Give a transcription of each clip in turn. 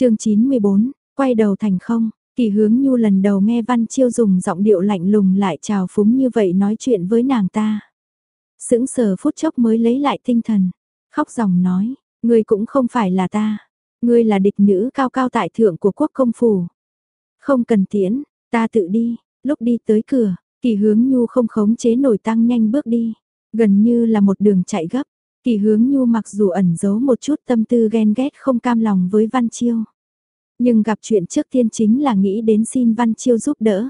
chương 94, quay đầu thành không, kỳ hướng nhu lần đầu nghe Văn Chiêu dùng giọng điệu lạnh lùng lại chào phúng như vậy nói chuyện với nàng ta. Sững sờ phút chốc mới lấy lại tinh thần, khóc dòng nói, ngươi cũng không phải là ta, ngươi là địch nữ cao cao tại thượng của quốc công phủ. Không cần tiễn, ta tự đi, lúc đi tới cửa, kỳ hướng nhu không khống chế nổi tăng nhanh bước đi, gần như là một đường chạy gấp. Kỳ hướng nhu mặc dù ẩn giấu một chút tâm tư ghen ghét không cam lòng với Văn Chiêu. Nhưng gặp chuyện trước tiên chính là nghĩ đến xin Văn Chiêu giúp đỡ.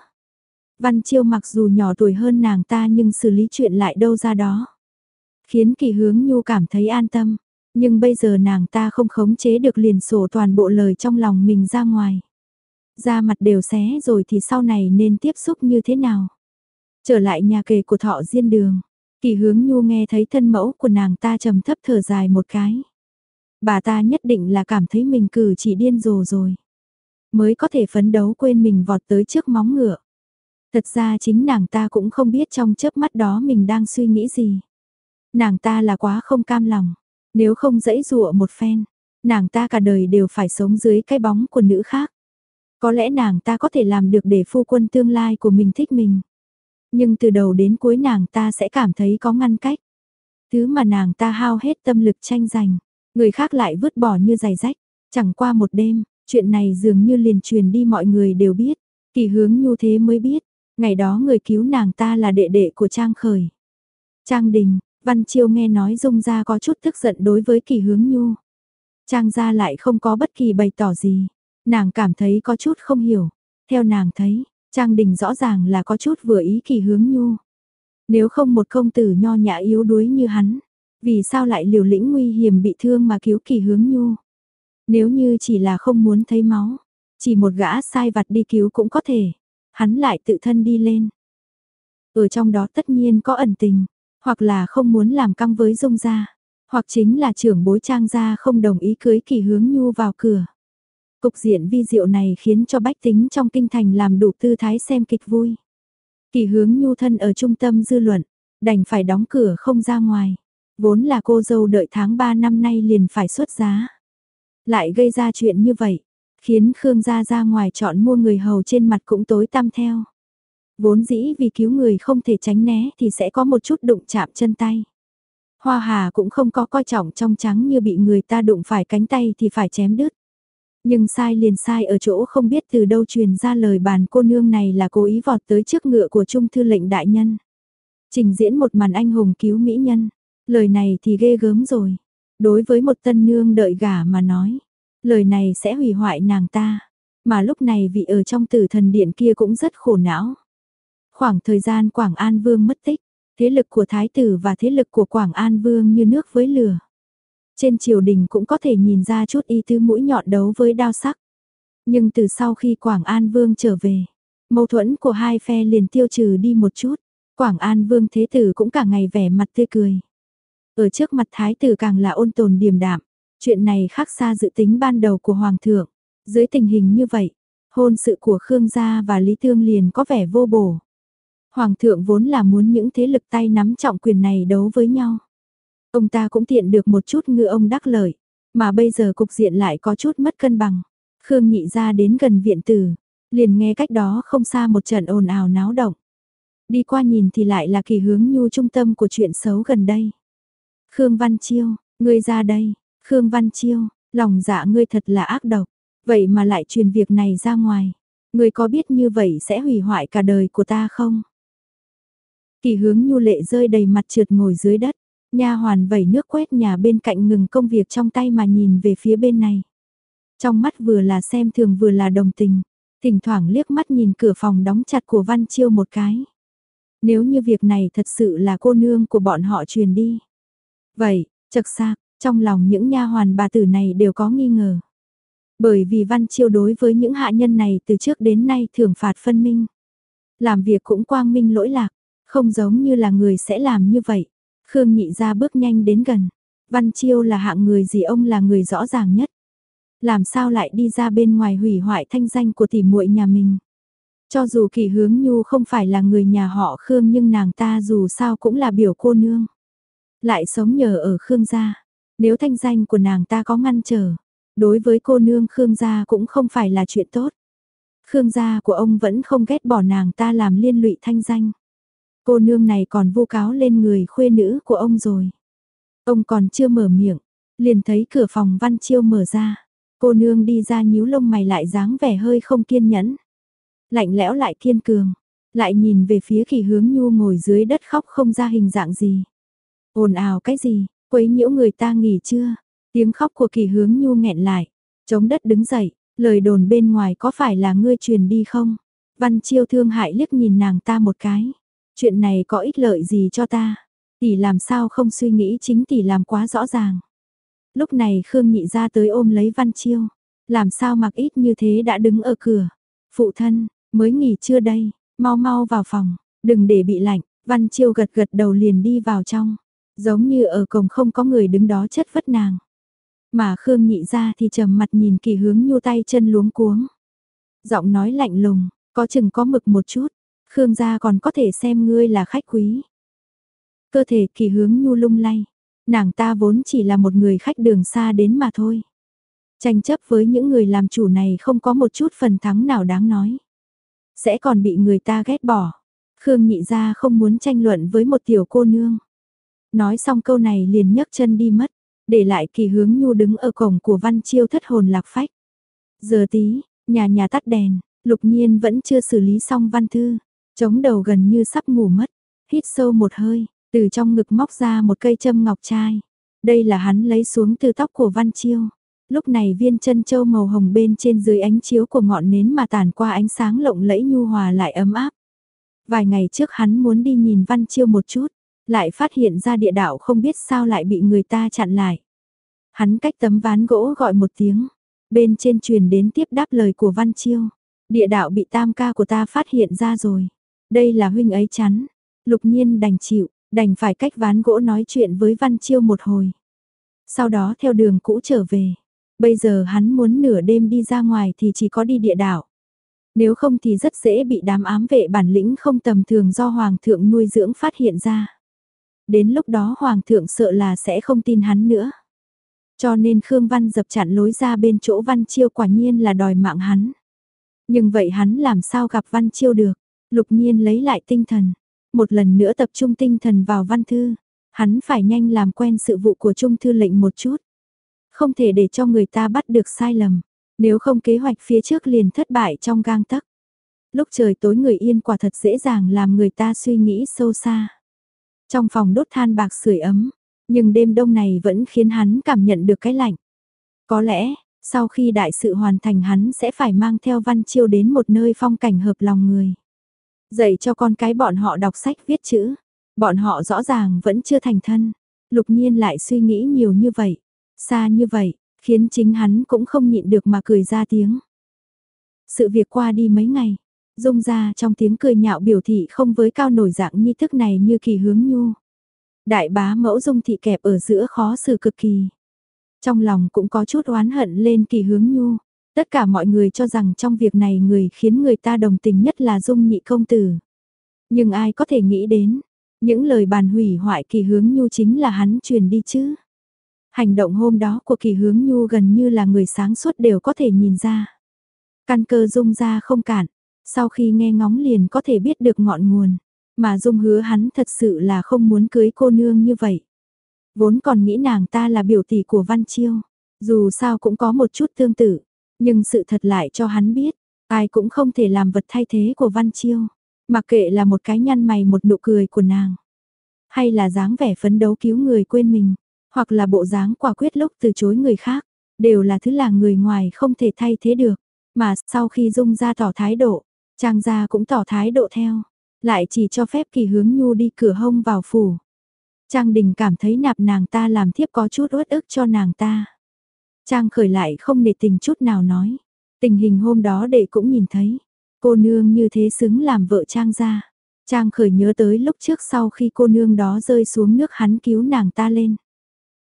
Văn Chiêu mặc dù nhỏ tuổi hơn nàng ta nhưng xử lý chuyện lại đâu ra đó. Khiến kỳ hướng nhu cảm thấy an tâm. Nhưng bây giờ nàng ta không khống chế được liền sổ toàn bộ lời trong lòng mình ra ngoài. Da mặt đều xé rồi thì sau này nên tiếp xúc như thế nào? Trở lại nhà kề của thọ diên đường. Kỳ hướng nhu nghe thấy thân mẫu của nàng ta trầm thấp thở dài một cái. Bà ta nhất định là cảm thấy mình cử chỉ điên rồ rồi. Mới có thể phấn đấu quên mình vọt tới trước móng ngựa. Thật ra chính nàng ta cũng không biết trong chớp mắt đó mình đang suy nghĩ gì. Nàng ta là quá không cam lòng. Nếu không dẫy dụa một phen, nàng ta cả đời đều phải sống dưới cái bóng của nữ khác. Có lẽ nàng ta có thể làm được để phu quân tương lai của mình thích mình. Nhưng từ đầu đến cuối nàng ta sẽ cảm thấy có ngăn cách. Thứ mà nàng ta hao hết tâm lực tranh giành, người khác lại vứt bỏ như giày rách. Chẳng qua một đêm, chuyện này dường như liền truyền đi mọi người đều biết. Kỳ hướng nhu thế mới biết, ngày đó người cứu nàng ta là đệ đệ của Trang Khởi. Trang Đình, Văn Chiêu nghe nói Dung Gia có chút tức giận đối với kỳ hướng nhu. Trang Gia lại không có bất kỳ bày tỏ gì. Nàng cảm thấy có chút không hiểu. Theo nàng thấy, Trang Đình rõ ràng là có chút vừa ý kỳ hướng nhu. Nếu không một công tử nho nhã yếu đuối như hắn, vì sao lại liều lĩnh nguy hiểm bị thương mà cứu kỳ hướng nhu? Nếu như chỉ là không muốn thấy máu, chỉ một gã sai vặt đi cứu cũng có thể, hắn lại tự thân đi lên. Ở trong đó tất nhiên có ẩn tình, hoặc là không muốn làm căng với dung gia, hoặc chính là trưởng bối trang gia không đồng ý cưới kỳ hướng nhu vào cửa. Cục diện vi diệu này khiến cho bách tính trong kinh thành làm đủ tư thái xem kịch vui. Kỳ hướng nhu thân ở trung tâm dư luận, đành phải đóng cửa không ra ngoài. Vốn là cô dâu đợi tháng 3 năm nay liền phải xuất giá. Lại gây ra chuyện như vậy, khiến Khương gia ra ngoài chọn mua người hầu trên mặt cũng tối tăm theo. Vốn dĩ vì cứu người không thể tránh né thì sẽ có một chút đụng chạm chân tay. Hoa hà cũng không có coi trọng trong trắng như bị người ta đụng phải cánh tay thì phải chém đứt. Nhưng sai liền sai ở chỗ không biết từ đâu truyền ra lời bàn cô nương này là cố ý vọt tới trước ngựa của trung thư lệnh đại nhân. Trình diễn một màn anh hùng cứu mỹ nhân. Lời này thì ghê gớm rồi. Đối với một tân nương đợi gả mà nói. Lời này sẽ hủy hoại nàng ta. Mà lúc này vị ở trong tử thần điện kia cũng rất khổ não. Khoảng thời gian Quảng An Vương mất tích, thế lực của Thái tử và thế lực của Quảng An Vương như nước với lửa. Trên triều đình cũng có thể nhìn ra chút y tứ mũi nhọn đấu với đao sắc. Nhưng từ sau khi Quảng An Vương trở về, mâu thuẫn của hai phe liền tiêu trừ đi một chút. Quảng An Vương Thế Tử cũng cả ngày vẻ mặt tươi cười. Ở trước mặt Thái Tử càng là ôn tồn điềm đạm. Chuyện này khác xa dự tính ban đầu của Hoàng thượng. Dưới tình hình như vậy, hôn sự của Khương Gia và Lý thương liền có vẻ vô bổ. Hoàng thượng vốn là muốn những thế lực tay nắm trọng quyền này đấu với nhau. Ông ta cũng tiện được một chút ngựa ông đắc lợi, mà bây giờ cục diện lại có chút mất cân bằng. Khương nhị ra đến gần viện tử, liền nghe cách đó không xa một trận ồn ào náo động. Đi qua nhìn thì lại là kỳ hướng nhu trung tâm của chuyện xấu gần đây. Khương Văn Chiêu, ngươi ra đây, Khương Văn Chiêu, lòng dạ ngươi thật là ác độc, vậy mà lại truyền việc này ra ngoài. Ngươi có biết như vậy sẽ hủy hoại cả đời của ta không? Kỳ hướng nhu lệ rơi đầy mặt trượt ngồi dưới đất, nha hoàn vẩy nước quét nhà bên cạnh ngừng công việc trong tay mà nhìn về phía bên này. Trong mắt vừa là xem thường vừa là đồng tình, thỉnh thoảng liếc mắt nhìn cửa phòng đóng chặt của Văn Chiêu một cái. Nếu như việc này thật sự là cô nương của bọn họ truyền đi. Vậy, chật xác, trong lòng những nha hoàn bà tử này đều có nghi ngờ. Bởi vì Văn Chiêu đối với những hạ nhân này từ trước đến nay thường phạt phân minh. Làm việc cũng quang minh lỗi lạc, không giống như là người sẽ làm như vậy. Khương nhị ra bước nhanh đến gần. Văn Chiêu là hạng người gì ông là người rõ ràng nhất. Làm sao lại đi ra bên ngoài hủy hoại thanh danh của tỷ muội nhà mình. Cho dù kỳ hướng nhu không phải là người nhà họ Khương nhưng nàng ta dù sao cũng là biểu cô nương. Lại sống nhờ ở Khương gia. Nếu thanh danh của nàng ta có ngăn trở, Đối với cô nương Khương gia cũng không phải là chuyện tốt. Khương gia của ông vẫn không ghét bỏ nàng ta làm liên lụy thanh danh. Cô nương này còn vu cáo lên người khuê nữ của ông rồi. Ông còn chưa mở miệng, liền thấy cửa phòng Văn Chiêu mở ra. Cô nương đi ra nhíu lông mày lại dáng vẻ hơi không kiên nhẫn. Lạnh lẽo lại kiên cường, lại nhìn về phía kỳ hướng nhu ngồi dưới đất khóc không ra hình dạng gì. ồn ào cái gì, quấy nhiễu người ta nghỉ chưa? Tiếng khóc của kỳ hướng nhu nghẹn lại, chống đất đứng dậy, lời đồn bên ngoài có phải là ngươi truyền đi không? Văn chiêu thương hại liếc nhìn nàng ta một cái. Chuyện này có ích lợi gì cho ta? Tỷ làm sao không suy nghĩ chính tỷ làm quá rõ ràng. Lúc này Khương nhị ra tới ôm lấy Văn chiêu. Làm sao mặc ít như thế đã đứng ở cửa. Phụ thân, mới nghỉ chưa đây, mau mau vào phòng, đừng để bị lạnh. Văn chiêu gật gật đầu liền đi vào trong. Giống như ở cổng không có người đứng đó chất vất nàng. Mà Khương nhị ra thì trầm mặt nhìn kỳ hướng nhu tay chân luống cuống. Giọng nói lạnh lùng, có chừng có mực một chút. Khương gia còn có thể xem ngươi là khách quý. Cơ thể kỳ hướng nhu lung lay. Nàng ta vốn chỉ là một người khách đường xa đến mà thôi. Tranh chấp với những người làm chủ này không có một chút phần thắng nào đáng nói. Sẽ còn bị người ta ghét bỏ. Khương nhị ra không muốn tranh luận với một tiểu cô nương. Nói xong câu này liền nhấc chân đi mất, để lại kỳ hướng nhu đứng ở cổng của văn chiêu thất hồn lạc phách. Giờ tí, nhà nhà tắt đèn, lục nhiên vẫn chưa xử lý xong văn thư, chống đầu gần như sắp ngủ mất, hít sâu một hơi, từ trong ngực móc ra một cây châm ngọc trai. Đây là hắn lấy xuống từ tóc của văn chiêu. Lúc này viên chân châu màu hồng bên trên dưới ánh chiếu của ngọn nến mà tàn qua ánh sáng lộng lẫy nhu hòa lại ấm áp. Vài ngày trước hắn muốn đi nhìn văn chiêu một chút, lại phát hiện ra địa đạo không biết sao lại bị người ta chặn lại. Hắn cách tấm ván gỗ gọi một tiếng, bên trên truyền đến tiếp đáp lời của Văn Chiêu. Địa đạo bị tam ca của ta phát hiện ra rồi. Đây là huynh ấy chắn. Lục nhiên đành chịu, đành phải cách ván gỗ nói chuyện với Văn Chiêu một hồi. Sau đó theo đường cũ trở về. Bây giờ hắn muốn nửa đêm đi ra ngoài thì chỉ có đi địa đạo. Nếu không thì rất dễ bị đám ám vệ bản lĩnh không tầm thường do Hoàng thượng nuôi dưỡng phát hiện ra. Đến lúc đó Hoàng thượng sợ là sẽ không tin hắn nữa. Cho nên Khương Văn dập chặn lối ra bên chỗ Văn Chiêu quả nhiên là đòi mạng hắn. Nhưng vậy hắn làm sao gặp Văn Chiêu được? Lục nhiên lấy lại tinh thần. Một lần nữa tập trung tinh thần vào văn thư. Hắn phải nhanh làm quen sự vụ của trung thư lệnh một chút. Không thể để cho người ta bắt được sai lầm. Nếu không kế hoạch phía trước liền thất bại trong gang tấc. Lúc trời tối người yên quả thật dễ dàng làm người ta suy nghĩ sâu xa. Trong phòng đốt than bạc sưởi ấm, nhưng đêm đông này vẫn khiến hắn cảm nhận được cái lạnh. Có lẽ, sau khi đại sự hoàn thành hắn sẽ phải mang theo văn chiêu đến một nơi phong cảnh hợp lòng người. Dạy cho con cái bọn họ đọc sách viết chữ. Bọn họ rõ ràng vẫn chưa thành thân. Lục nhiên lại suy nghĩ nhiều như vậy. Xa như vậy, khiến chính hắn cũng không nhịn được mà cười ra tiếng. Sự việc qua đi mấy ngày, dung ra trong tiếng cười nhạo biểu thị không với cao nổi dạng nghi thức này như kỳ hướng nhu. Đại bá mẫu dung thị kẹp ở giữa khó xử cực kỳ. Trong lòng cũng có chút oán hận lên kỳ hướng nhu. Tất cả mọi người cho rằng trong việc này người khiến người ta đồng tình nhất là dung nhị công tử. Nhưng ai có thể nghĩ đến, những lời bàn hủy hoại kỳ hướng nhu chính là hắn truyền đi chứ. Hành động hôm đó của kỳ hướng nhu gần như là người sáng suốt đều có thể nhìn ra. Căn cơ dung ra không cản, sau khi nghe ngóng liền có thể biết được ngọn nguồn. Mà Dung hứa hắn thật sự là không muốn cưới cô nương như vậy. Vốn còn nghĩ nàng ta là biểu tỷ của Văn Chiêu. Dù sao cũng có một chút tương tự. Nhưng sự thật lại cho hắn biết. Ai cũng không thể làm vật thay thế của Văn Chiêu. Mặc kệ là một cái nhăn mày một nụ cười của nàng. Hay là dáng vẻ phấn đấu cứu người quên mình. Hoặc là bộ dáng quả quyết lúc từ chối người khác. Đều là thứ là người ngoài không thể thay thế được. Mà sau khi Dung ra tỏ thái độ, Trang gia cũng tỏ thái độ theo. Lại chỉ cho phép kỳ hướng nhu đi cửa hông vào phủ. Trang đình cảm thấy nạp nàng ta làm thiếp có chút uất ức cho nàng ta. Trang khởi lại không để tình chút nào nói. Tình hình hôm đó đệ cũng nhìn thấy. Cô nương như thế xứng làm vợ Trang ra. Trang khởi nhớ tới lúc trước sau khi cô nương đó rơi xuống nước hắn cứu nàng ta lên.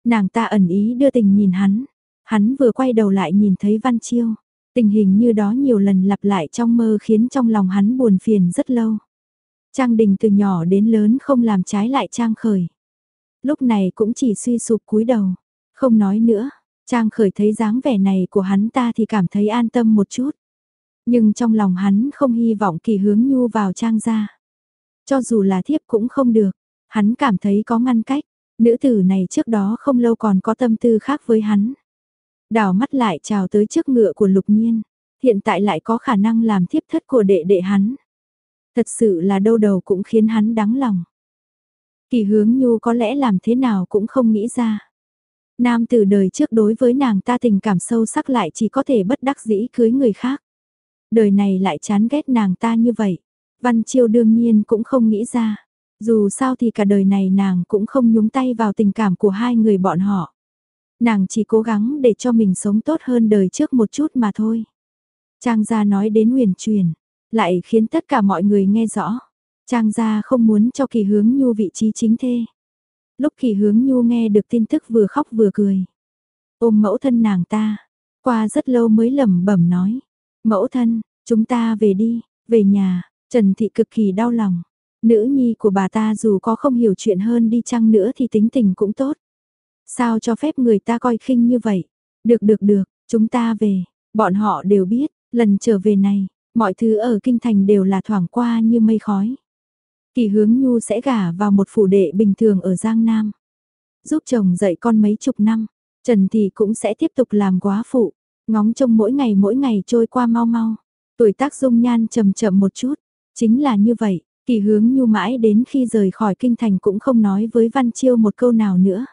Nàng ta ẩn ý đưa tình nhìn hắn. Hắn vừa quay đầu lại nhìn thấy Văn Chiêu. Tình hình như đó nhiều lần lặp lại trong mơ khiến trong lòng hắn buồn phiền rất lâu. Trang Đình từ nhỏ đến lớn không làm trái lại Trang Khởi. Lúc này cũng chỉ suy sụp cúi đầu, không nói nữa, Trang khởi thấy dáng vẻ này của hắn ta thì cảm thấy an tâm một chút. Nhưng trong lòng hắn không hy vọng kỳ hướng nhu vào trang ra. Cho dù là thiếp cũng không được, hắn cảm thấy có ngăn cách, nữ tử này trước đó không lâu còn có tâm tư khác với hắn. Đào mắt lại chào tới trước ngựa của lục nhiên, hiện tại lại có khả năng làm thiếp thất của đệ đệ hắn. Thật sự là đâu đầu cũng khiến hắn đắng lòng. Kỳ hướng nhu có lẽ làm thế nào cũng không nghĩ ra. Nam từ đời trước đối với nàng ta tình cảm sâu sắc lại chỉ có thể bất đắc dĩ cưới người khác. Đời này lại chán ghét nàng ta như vậy. Văn Chiêu đương nhiên cũng không nghĩ ra. Dù sao thì cả đời này nàng cũng không nhúng tay vào tình cảm của hai người bọn họ. Nàng chỉ cố gắng để cho mình sống tốt hơn đời trước một chút mà thôi. Trang gia nói đến huyền truyền, lại khiến tất cả mọi người nghe rõ. Trang gia không muốn cho kỳ hướng nhu vị trí chính thê. Lúc kỳ hướng nhu nghe được tin tức vừa khóc vừa cười. Ôm mẫu thân nàng ta, qua rất lâu mới lẩm bẩm nói. Mẫu thân, chúng ta về đi, về nhà, Trần Thị cực kỳ đau lòng. Nữ nhi của bà ta dù có không hiểu chuyện hơn đi chăng nữa thì tính tình cũng tốt. Sao cho phép người ta coi khinh như vậy? Được được được, chúng ta về. Bọn họ đều biết, lần trở về này, mọi thứ ở kinh thành đều là thoảng qua như mây khói. Kỳ hướng nhu sẽ gả vào một phủ đệ bình thường ở Giang Nam. Giúp chồng dạy con mấy chục năm, Trần thì cũng sẽ tiếp tục làm quá phụ, ngóng trông mỗi ngày mỗi ngày trôi qua mau mau. Tuổi tác dung nhan chậm chậm một chút, chính là như vậy, kỳ hướng nhu mãi đến khi rời khỏi kinh thành cũng không nói với Văn Chiêu một câu nào nữa.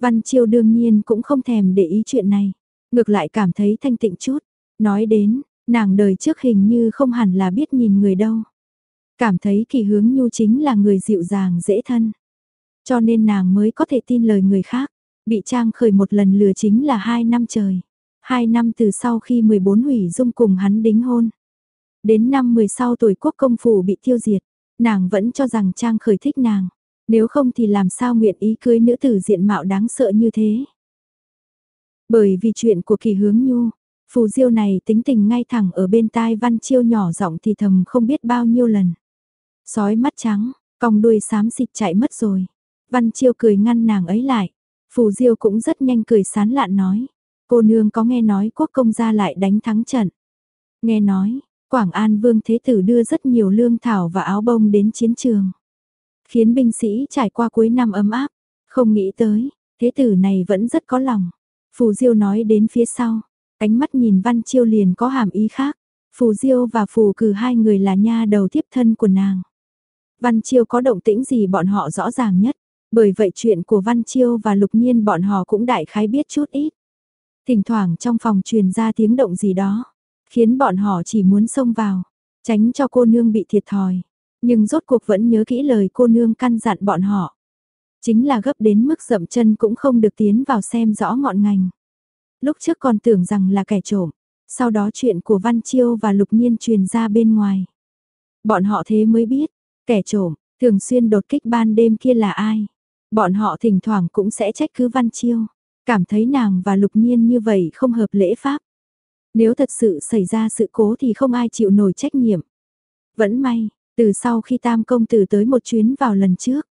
Văn Chiêu đương nhiên cũng không thèm để ý chuyện này, ngược lại cảm thấy thanh tịnh chút, nói đến, nàng đời trước hình như không hẳn là biết nhìn người đâu. Cảm thấy kỳ hướng nhu chính là người dịu dàng dễ thân. Cho nên nàng mới có thể tin lời người khác. Bị Trang khởi một lần lừa chính là hai năm trời. Hai năm từ sau khi 14 hủy dung cùng hắn đính hôn. Đến năm 10 sau tuổi quốc công phủ bị tiêu diệt. Nàng vẫn cho rằng Trang khởi thích nàng. Nếu không thì làm sao nguyện ý cưới nữ tử diện mạo đáng sợ như thế. Bởi vì chuyện của kỳ hướng nhu, phù diêu này tính tình ngay thẳng ở bên tai văn chiêu nhỏ giọng thì thầm không biết bao nhiêu lần. Sói mắt trắng, cong đuôi xám xịt chạy mất rồi. Văn Chiêu cười ngăn nàng ấy lại. Phù Diêu cũng rất nhanh cười sán lạn nói. Cô nương có nghe nói quốc công gia lại đánh thắng trận. Nghe nói, Quảng An Vương Thế Tử đưa rất nhiều lương thảo và áo bông đến chiến trường. Khiến binh sĩ trải qua cuối năm ấm áp. Không nghĩ tới, Thế Tử này vẫn rất có lòng. Phù Diêu nói đến phía sau. Ánh mắt nhìn Văn Chiêu liền có hàm ý khác. Phù Diêu và Phù cử hai người là nha đầu tiếp thân của nàng. Văn Chiêu có động tĩnh gì bọn họ rõ ràng nhất, bởi vậy chuyện của Văn Chiêu và Lục Nhiên bọn họ cũng đại khái biết chút ít. Thỉnh thoảng trong phòng truyền ra tiếng động gì đó, khiến bọn họ chỉ muốn xông vào, tránh cho cô nương bị thiệt thòi. Nhưng rốt cuộc vẫn nhớ kỹ lời cô nương căn dặn bọn họ. Chính là gấp đến mức dậm chân cũng không được tiến vào xem rõ ngọn ngành. Lúc trước còn tưởng rằng là kẻ trộm, sau đó chuyện của Văn Chiêu và Lục Nhiên truyền ra bên ngoài. Bọn họ thế mới biết, Kẻ trộm, thường xuyên đột kích ban đêm kia là ai? Bọn họ thỉnh thoảng cũng sẽ trách cứ Văn Chiêu. Cảm thấy nàng và lục nhiên như vậy không hợp lễ pháp. Nếu thật sự xảy ra sự cố thì không ai chịu nổi trách nhiệm. Vẫn may, từ sau khi tam công tử tới một chuyến vào lần trước.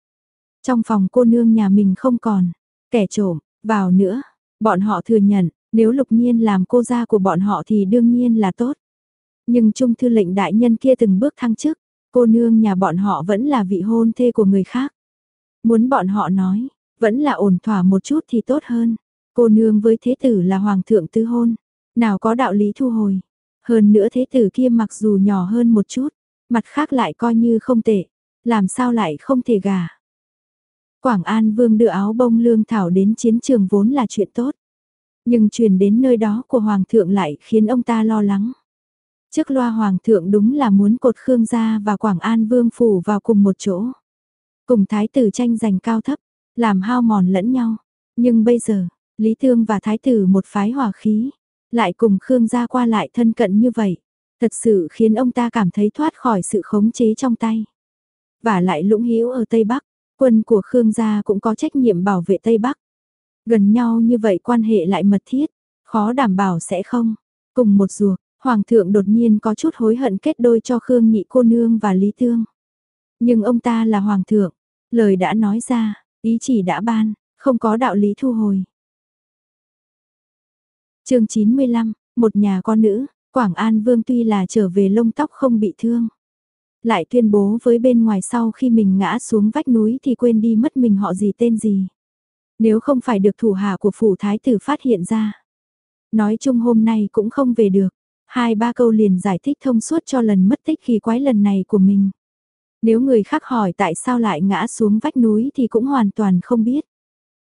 Trong phòng cô nương nhà mình không còn, kẻ trộm, vào nữa. Bọn họ thừa nhận, nếu lục nhiên làm cô gia của bọn họ thì đương nhiên là tốt. Nhưng trung thư lệnh đại nhân kia từng bước thăng chức, Cô nương nhà bọn họ vẫn là vị hôn thê của người khác. Muốn bọn họ nói, vẫn là ổn thỏa một chút thì tốt hơn. Cô nương với thế tử là hoàng thượng tứ hôn, nào có đạo lý thu hồi. Hơn nữa thế tử kia mặc dù nhỏ hơn một chút, mặt khác lại coi như không tệ, làm sao lại không thể gả. Quảng An Vương đưa áo bông lương thảo đến chiến trường vốn là chuyện tốt. Nhưng truyền đến nơi đó của Hoàng thượng lại khiến ông ta lo lắng. Trước loa hoàng thượng đúng là muốn cột Khương gia và Quảng An Vương phủ vào cùng một chỗ. Cùng thái tử tranh giành cao thấp, làm hao mòn lẫn nhau. Nhưng bây giờ, Lý Thương và thái tử một phái hòa khí, lại cùng Khương gia qua lại thân cận như vậy. Thật sự khiến ông ta cảm thấy thoát khỏi sự khống chế trong tay. Và lại lũng hữu ở Tây Bắc, quân của Khương gia cũng có trách nhiệm bảo vệ Tây Bắc. Gần nhau như vậy quan hệ lại mật thiết, khó đảm bảo sẽ không. Cùng một ruột, Hoàng thượng đột nhiên có chút hối hận kết đôi cho Khương Nhị cô nương và Lý Tương. Nhưng ông ta là hoàng thượng, lời đã nói ra, ý chỉ đã ban, không có đạo lý thu hồi. chương 95, một nhà con nữ, Quảng An Vương tuy là trở về lông tóc không bị thương. Lại tuyên bố với bên ngoài sau khi mình ngã xuống vách núi thì quên đi mất mình họ gì tên gì. Nếu không phải được thủ hạ của phủ thái tử phát hiện ra. Nói chung hôm nay cũng không về được. Hai ba câu liền giải thích thông suốt cho lần mất tích kỳ quái lần này của mình. Nếu người khác hỏi tại sao lại ngã xuống vách núi thì cũng hoàn toàn không biết.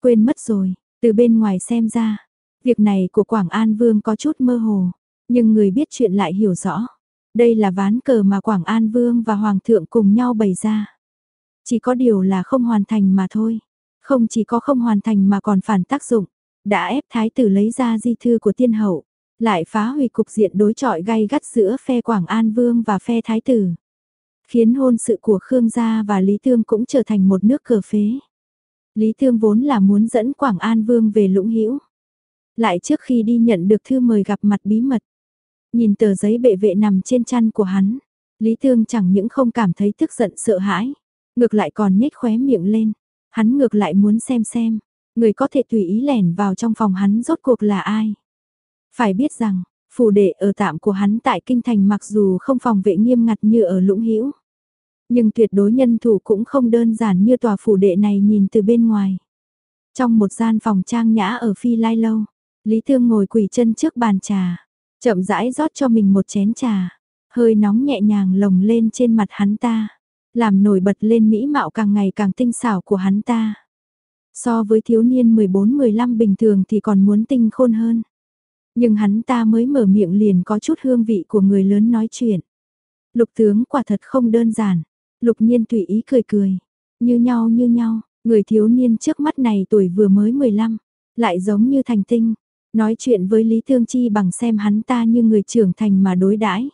Quên mất rồi, từ bên ngoài xem ra, việc này của Quảng An Vương có chút mơ hồ, nhưng người biết chuyện lại hiểu rõ. Đây là ván cờ mà Quảng An Vương và Hoàng thượng cùng nhau bày ra. Chỉ có điều là không hoàn thành mà thôi. Không chỉ có không hoàn thành mà còn phản tác dụng. Đã ép thái tử lấy ra di thư của tiên hậu, lại phá hủy cục diện đối trọi gay gắt giữa phe Quảng An Vương và phe thái tử. Khiến hôn sự của Khương gia và Lý Tương cũng trở thành một nước cờ phế. Lý Tương vốn là muốn dẫn Quảng An Vương về Lũng Hữu. Lại trước khi đi nhận được thư mời gặp mặt bí mật, nhìn tờ giấy bệ vệ nằm trên chăn của hắn, Lý Tương chẳng những không cảm thấy tức giận sợ hãi, ngược lại còn nhếch khóe miệng lên, hắn ngược lại muốn xem xem, người có thể tùy ý lẻn vào trong phòng hắn rốt cuộc là ai. Phải biết rằng, phủ đệ ở tạm của hắn tại kinh thành mặc dù không phòng vệ nghiêm ngặt như ở Lũng Hữu, nhưng tuyệt đối nhân thủ cũng không đơn giản như tòa phủ đệ này nhìn từ bên ngoài. Trong một gian phòng trang nhã ở Phi Lai Lâu, Lý Thương ngồi quỳ chân trước bàn trà, chậm rãi rót cho mình một chén trà, hơi nóng nhẹ nhàng lồng lên trên mặt hắn ta, làm nổi bật lên mỹ mạo càng ngày càng tinh xảo của hắn ta. So với thiếu niên 14-15 bình thường thì còn muốn tinh khôn hơn. Nhưng hắn ta mới mở miệng liền có chút hương vị của người lớn nói chuyện. Lục tướng quả thật không đơn giản. Lục nhiên tùy ý cười cười. Như nhau như nhau, người thiếu niên trước mắt này tuổi vừa mới 15, lại giống như thành tinh. Nói chuyện với Lý Thương Chi bằng xem hắn ta như người trưởng thành mà đối đãi.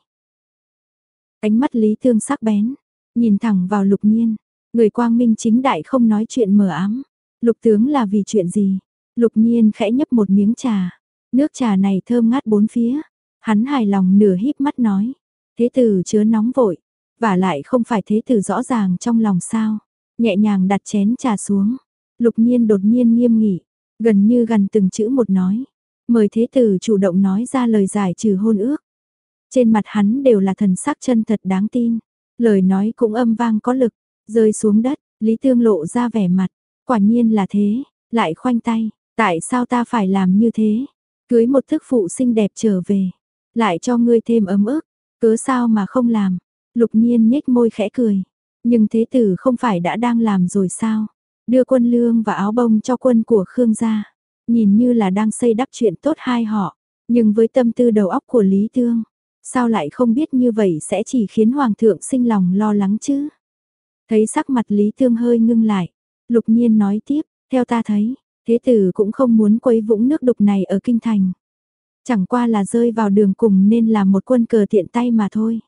Ánh mắt Lý Thương sắc bén, nhìn thẳng vào lục nhiên. Người quang minh chính đại không nói chuyện mờ ám. Lục tướng là vì chuyện gì? Lục nhiên khẽ nhấp một miếng trà. Nước trà này thơm ngát bốn phía. Hắn hài lòng nửa híp mắt nói. Thế tử chứa nóng vội, và lại không phải thế tử rõ ràng trong lòng sao. Nhẹ nhàng đặt chén trà xuống. Lục nhiên đột nhiên nghiêm nghị, gần như gần từng chữ một nói. Mời thế tử chủ động nói ra lời giải trừ hôn ước. Trên mặt hắn đều là thần sắc chân thật đáng tin. Lời nói cũng âm vang có lực, rơi xuống đất, Lý Tương lộ ra vẻ mặt. Quả nhiên là thế, lại khoanh tay, tại sao ta phải làm như thế? Cưới một thức phụ xinh đẹp trở về, lại cho ngươi thêm ấm ức, cớ sao mà không làm? Lục nhiên nhếch môi khẽ cười. Nhưng thế tử không phải đã đang làm rồi sao? Đưa quân lương và áo bông cho quân của Khương gia. Nhìn như là đang xây đắp chuyện tốt hai họ. Nhưng với tâm tư đầu óc của Lý Thương. Sao lại không biết như vậy sẽ chỉ khiến Hoàng thượng sinh lòng lo lắng chứ? Thấy sắc mặt Lý Thương hơi ngưng lại. Lục nhiên nói tiếp, theo ta thấy, thế tử cũng không muốn quấy vũng nước đục này ở kinh thành. Chẳng qua là rơi vào đường cùng nên là một quân cờ tiện tay mà thôi.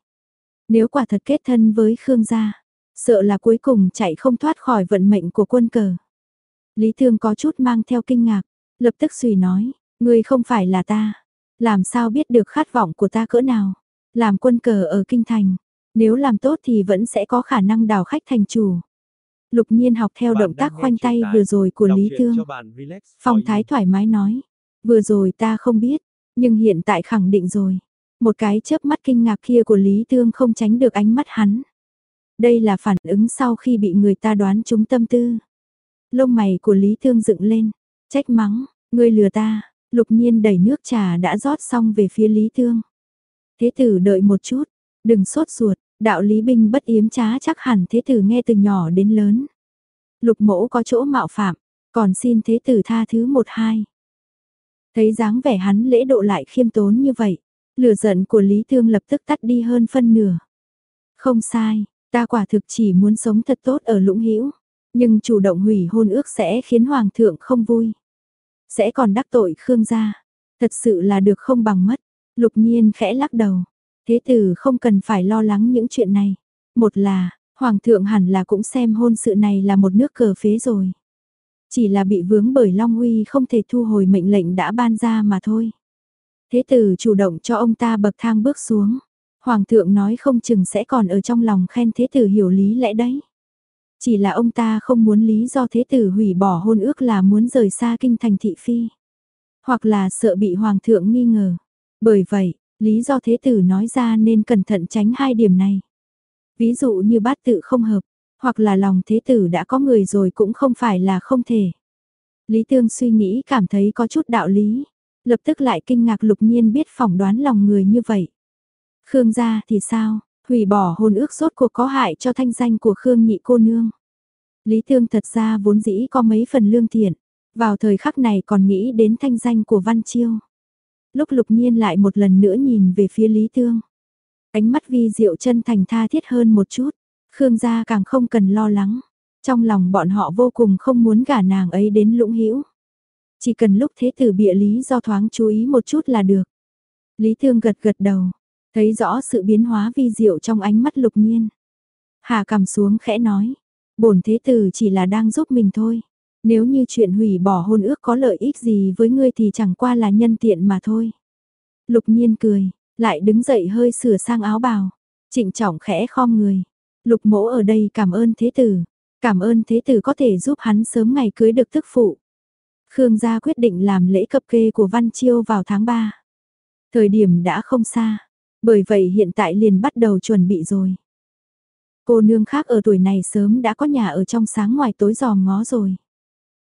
Nếu quả thật kết thân với Khương gia, sợ là cuối cùng chạy không thoát khỏi vận mệnh của quân cờ. Lý Thương có chút mang theo kinh ngạc, lập tức suy nói, ngươi không phải là ta, làm sao biết được khát vọng của ta cỡ nào, làm quân cờ ở kinh thành, nếu làm tốt thì vẫn sẽ có khả năng đào khách thành chủ. Lục nhiên học theo động tác khoanh tay vừa rồi của Lý Thương. Phong thái thoải mái nói, vừa rồi ta không biết, nhưng hiện tại khẳng định rồi. Một cái chớp mắt kinh ngạc kia của Lý Thương không tránh được ánh mắt hắn. Đây là phản ứng sau khi bị người ta đoán trúng tâm tư. Lông mày của Lý Thương dựng lên, trách mắng, ngươi lừa ta, lục nhiên đẩy nước trà đã rót xong về phía Lý Thương. Thế tử đợi một chút, đừng sốt ruột, đạo Lý Binh bất yếm trá chắc hẳn thế tử nghe từ nhỏ đến lớn. Lục mẫu có chỗ mạo phạm, còn xin thế tử tha thứ một hai. Thấy dáng vẻ hắn lễ độ lại khiêm tốn như vậy, Lửa giận của Lý Thương lập tức tắt đi hơn phân nửa. Không sai, ta quả thực chỉ muốn sống thật tốt ở Lũng Hữu, nhưng chủ động hủy hôn ước sẽ khiến hoàng thượng không vui. Sẽ còn đắc tội Khương gia, thật sự là được không bằng mất. Lục Nhiên khẽ lắc đầu, thế tử không cần phải lo lắng những chuyện này. Một là, hoàng thượng hẳn là cũng xem hôn sự này là một nước cờ phế rồi. Chỉ là bị vướng bởi Long Uy không thể thu hồi mệnh lệnh đã ban ra mà thôi. Thế tử chủ động cho ông ta bậc thang bước xuống. Hoàng thượng nói không chừng sẽ còn ở trong lòng khen thế tử hiểu lý lẽ đấy. Chỉ là ông ta không muốn lý do thế tử hủy bỏ hôn ước là muốn rời xa kinh thành thị phi. hoặc là sợ bị hoàng thượng nghi ngờ. Bởi vậy, lý do thế tử nói ra nên cẩn thận tránh hai điểm này. Ví dụ như bát tự không hợp, hoặc là lòng thế tử đã có người rồi cũng không phải là không thể. Lý Tương suy nghĩ cảm thấy có chút đạo lý, lập tức lại kinh ngạc lục nhiên biết phỏng đoán lòng người như vậy. Khương gia thì sao, hủy bỏ hôn ước rốt cuộc có hại cho thanh danh của Khương nhị cô nương. Lý Tương thật ra vốn dĩ có mấy phần lương thiện, vào thời khắc này còn nghĩ đến thanh danh của Văn Chiêu. Lúc lục nhiên lại một lần nữa nhìn về phía Lý Tương. Ánh mắt vi diệu chân thành tha thiết hơn một chút, Khương gia càng không cần lo lắng. Trong lòng bọn họ vô cùng không muốn gả nàng ấy đến lũng hữu Chỉ cần lúc thế tử bịa lý do thoáng chú ý một chút là được. Lý Thương gật gật đầu, thấy rõ sự biến hóa vi diệu trong ánh mắt lục nhiên. Hà cầm xuống khẽ nói, bổn thế tử chỉ là đang giúp mình thôi. Nếu như chuyện hủy bỏ hôn ước có lợi ích gì với ngươi thì chẳng qua là nhân tiện mà thôi. Lục nhiên cười, lại đứng dậy hơi sửa sang áo bào. Trịnh trọng khẽ khom người. Lục mỗ ở đây cảm ơn thế tử. Cảm ơn thế tử có thể giúp hắn sớm ngày cưới được thức phụ. Khương gia quyết định làm lễ cập kê của Văn Chiêu vào tháng 3. Thời điểm đã không xa. Bởi vậy hiện tại liền bắt đầu chuẩn bị rồi. Cô nương khác ở tuổi này sớm đã có nhà ở trong sáng ngoài tối giòm ngó rồi.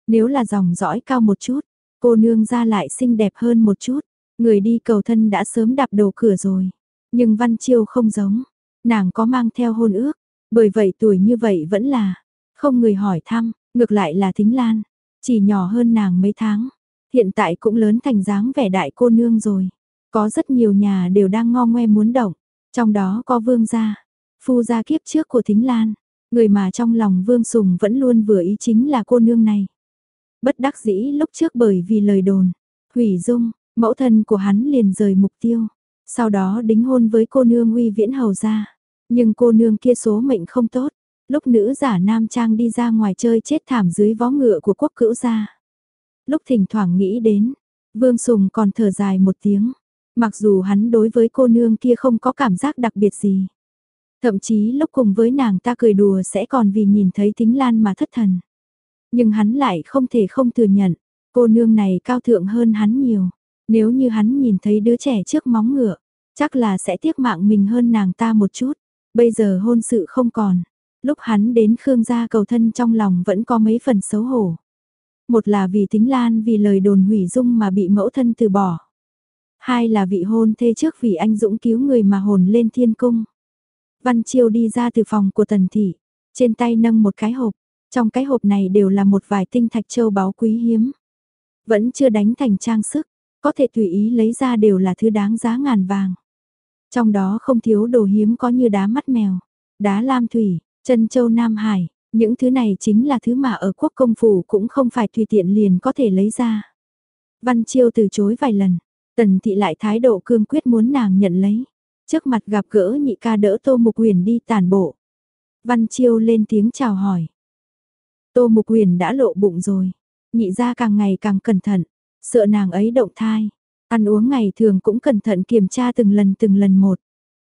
Nếu là dòng dõi cao một chút, cô nương ra lại xinh đẹp hơn một chút. Người đi cầu thân đã sớm đạp đầu cửa rồi. Nhưng Văn Chiêu không giống. Nàng có mang theo hôn ước. Bởi vậy tuổi như vậy vẫn là. Không người hỏi thăm, ngược lại là Thính Lan. Chỉ nhỏ hơn nàng mấy tháng. Hiện tại cũng lớn thành dáng vẻ đại cô nương rồi. Có rất nhiều nhà đều đang ngo ngoe muốn động. Trong đó có vương gia. Phu gia kiếp trước của Thính Lan. Người mà trong lòng vương sùng vẫn luôn vừa ý chính là cô nương này. Bất đắc dĩ lúc trước bởi vì lời đồn. Hủy dung, Mẫu thân của hắn liền rời mục tiêu, sau đó đính hôn với cô nương uy viễn hầu ra. Nhưng cô nương kia số mệnh không tốt, lúc nữ giả nam trang đi ra ngoài chơi chết thảm dưới vó ngựa của quốc cữu gia. Lúc thỉnh thoảng nghĩ đến, Vương Sùng còn thở dài một tiếng, mặc dù hắn đối với cô nương kia không có cảm giác đặc biệt gì. Thậm chí lúc cùng với nàng ta cười đùa sẽ còn vì nhìn thấy tính lan mà thất thần. Nhưng hắn lại không thể không thừa nhận, cô nương này cao thượng hơn hắn nhiều. Nếu như hắn nhìn thấy đứa trẻ trước móng ngựa, chắc là sẽ tiếc mạng mình hơn nàng ta một chút. Bây giờ hôn sự không còn. Lúc hắn đến Khương gia cầu thân trong lòng vẫn có mấy phần xấu hổ. Một là vì tính lan vì lời đồn hủy dung mà bị mẫu thân từ bỏ. Hai là vị hôn thê trước vì anh dũng cứu người mà hồn lên thiên cung. Văn Chiêu đi ra từ phòng của tần thị, trên tay nâng một cái hộp. Trong cái hộp này đều là một vài tinh thạch châu báu quý hiếm. Vẫn chưa đánh thành trang sức, có thể tùy ý lấy ra đều là thứ đáng giá ngàn vàng. Trong đó không thiếu đồ hiếm có như đá mắt mèo, đá lam thủy, chân châu Nam Hải, những thứ này chính là thứ mà ở quốc công phủ cũng không phải tùy tiện liền có thể lấy ra. Văn Chiêu từ chối vài lần, tần thị lại thái độ cương quyết muốn nàng nhận lấy. Trước mặt gặp gỡ nhị ca đỡ Tô Mục Huyền đi tàn bộ. Văn Chiêu lên tiếng chào hỏi. Tô Mục Huyền đã lộ bụng rồi, nhị ra càng ngày càng cẩn thận, sợ nàng ấy động thai. Ăn uống ngày thường cũng cẩn thận kiểm tra từng lần từng lần một.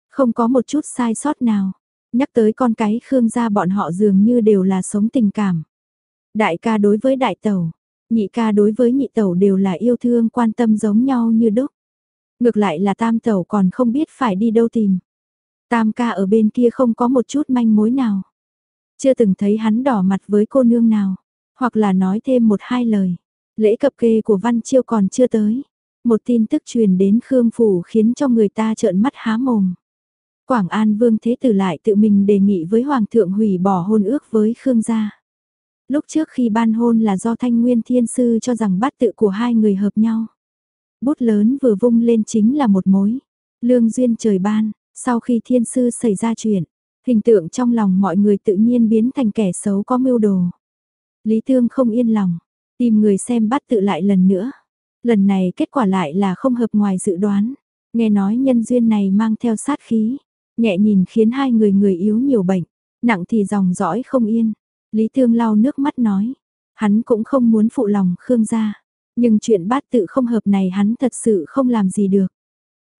Không có một chút sai sót nào. Nhắc tới con cái Khương gia bọn họ dường như đều là sống tình cảm. Đại ca đối với đại tẩu, nhị ca đối với nhị tẩu đều là yêu thương quan tâm giống nhau như đúc. Ngược lại là tam tẩu còn không biết phải đi đâu tìm. Tam ca ở bên kia không có một chút manh mối nào. Chưa từng thấy hắn đỏ mặt với cô nương nào, hoặc là nói thêm một hai lời. Lễ cập kê của Văn Chiêu còn chưa tới. Một tin tức truyền đến Khương Phủ khiến cho người ta trợn mắt há mồm. Quảng An Vương Thế Tử lại tự mình đề nghị với Hoàng thượng hủy bỏ hôn ước với Khương gia. Lúc trước khi ban hôn là do Thanh Nguyên Thiên Sư cho rằng bát tự của hai người hợp nhau. Bút lớn vừa vung lên chính là một mối. Lương duyên trời ban, sau khi Thiên Sư xảy ra chuyện, hình tượng trong lòng mọi người tự nhiên biến thành kẻ xấu có mưu đồ. Lý Thương không yên lòng, Tìm người xem bắt tự lại lần nữa. Lần này kết quả lại là không hợp ngoài dự đoán. Nghe nói nhân duyên này mang theo sát khí. Nhẹ nhìn khiến hai người người yếu nhiều bệnh. Nặng thì dòng dõi không yên. Lý Thương lau nước mắt nói. Hắn cũng không muốn phụ lòng Khương gia. Nhưng chuyện bát tự không hợp này hắn thật sự không làm gì được.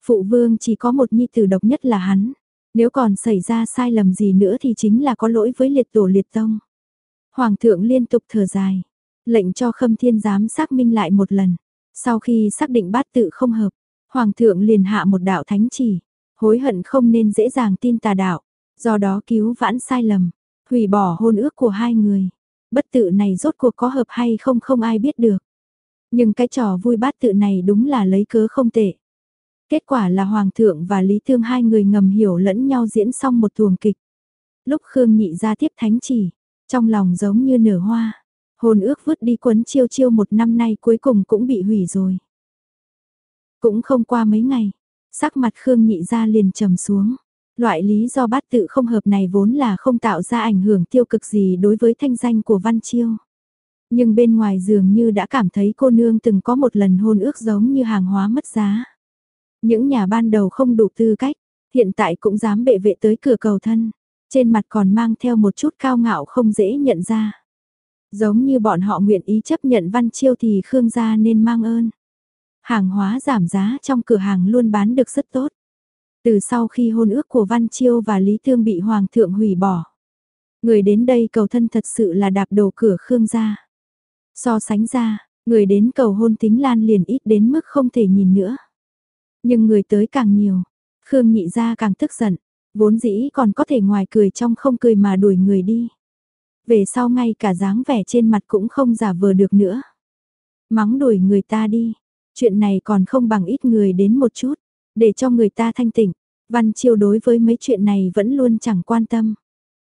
Phụ vương chỉ có một nhi tử độc nhất là hắn. Nếu còn xảy ra sai lầm gì nữa thì chính là có lỗi với liệt tổ liệt tông. Hoàng thượng liên tục thở dài lệnh cho Khâm Thiên giám xác minh lại một lần. Sau khi xác định bát tự không hợp, Hoàng thượng liền hạ một đạo thánh chỉ, hối hận không nên dễ dàng tin tà đạo, do đó cứu vãn sai lầm, hủy bỏ hôn ước của hai người. Bất tự này rốt cuộc có hợp hay không không ai biết được. Nhưng cái trò vui bát tự này đúng là lấy cớ không tệ. Kết quả là Hoàng thượng và Lý Thương hai người ngầm hiểu lẫn nhau diễn xong một tuồng kịch. Lúc Khương Nhị ra tiếp thánh chỉ, trong lòng giống như nở hoa, hồn ước vứt đi quấn chiêu chiêu một năm nay cuối cùng cũng bị hủy rồi. Cũng không qua mấy ngày, sắc mặt Khương Nhị ra liền trầm xuống. Loại lý do bát tự không hợp này vốn là không tạo ra ảnh hưởng tiêu cực gì đối với thanh danh của Văn Chiêu. Nhưng bên ngoài dường như đã cảm thấy cô nương từng có một lần hôn ước giống như hàng hóa mất giá. Những nhà ban đầu không đủ tư cách, hiện tại cũng dám bệ vệ tới cửa cầu thân. Trên mặt còn mang theo một chút cao ngạo không dễ nhận ra. Giống như bọn họ nguyện ý chấp nhận Văn Chiêu thì Khương gia nên mang ơn. Hàng hóa giảm giá trong cửa hàng luôn bán được rất tốt. Từ sau khi hôn ước của Văn Chiêu và Lý Thương bị Hoàng thượng hủy bỏ. Người đến đây cầu thân thật sự là đạp đổ cửa Khương gia. So sánh ra, người đến cầu hôn tính lan liền ít đến mức không thể nhìn nữa. Nhưng người tới càng nhiều, Khương nhị ra càng tức giận, vốn dĩ còn có thể ngoài cười trong không cười mà đuổi người đi. Về sau ngay cả dáng vẻ trên mặt cũng không giả vờ được nữa. Mắng đuổi người ta đi, chuyện này còn không bằng ít người đến một chút, để cho người ta thanh tỉnh. Văn Chiêu đối với mấy chuyện này vẫn luôn chẳng quan tâm.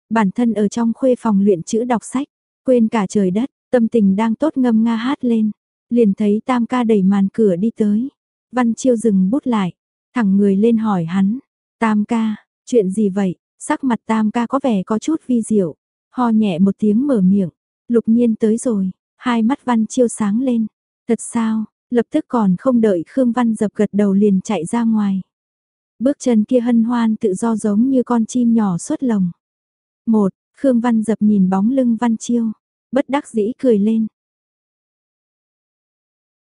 Bản thân ở trong khuê phòng luyện chữ đọc sách, quên cả trời đất, tâm tình đang tốt ngâm nga hát lên. Liền thấy Tam ca đẩy màn cửa đi tới. Văn Chiêu dừng bút lại, thẳng người lên hỏi hắn. Tam ca, chuyện gì vậy? Sắc mặt Tam ca có vẻ có chút vi diệu. Ho nhẹ một tiếng mở miệng. Lục nhiên tới rồi, hai mắt Văn Chiêu sáng lên. Thật sao, lập tức còn không đợi Khương Văn dập gật đầu liền chạy ra ngoài. Bước chân kia hân hoan tự do giống như con chim nhỏ xuất lồng. Một, Khương Văn dập nhìn bóng lưng Văn Chiêu, bất đắc dĩ cười lên.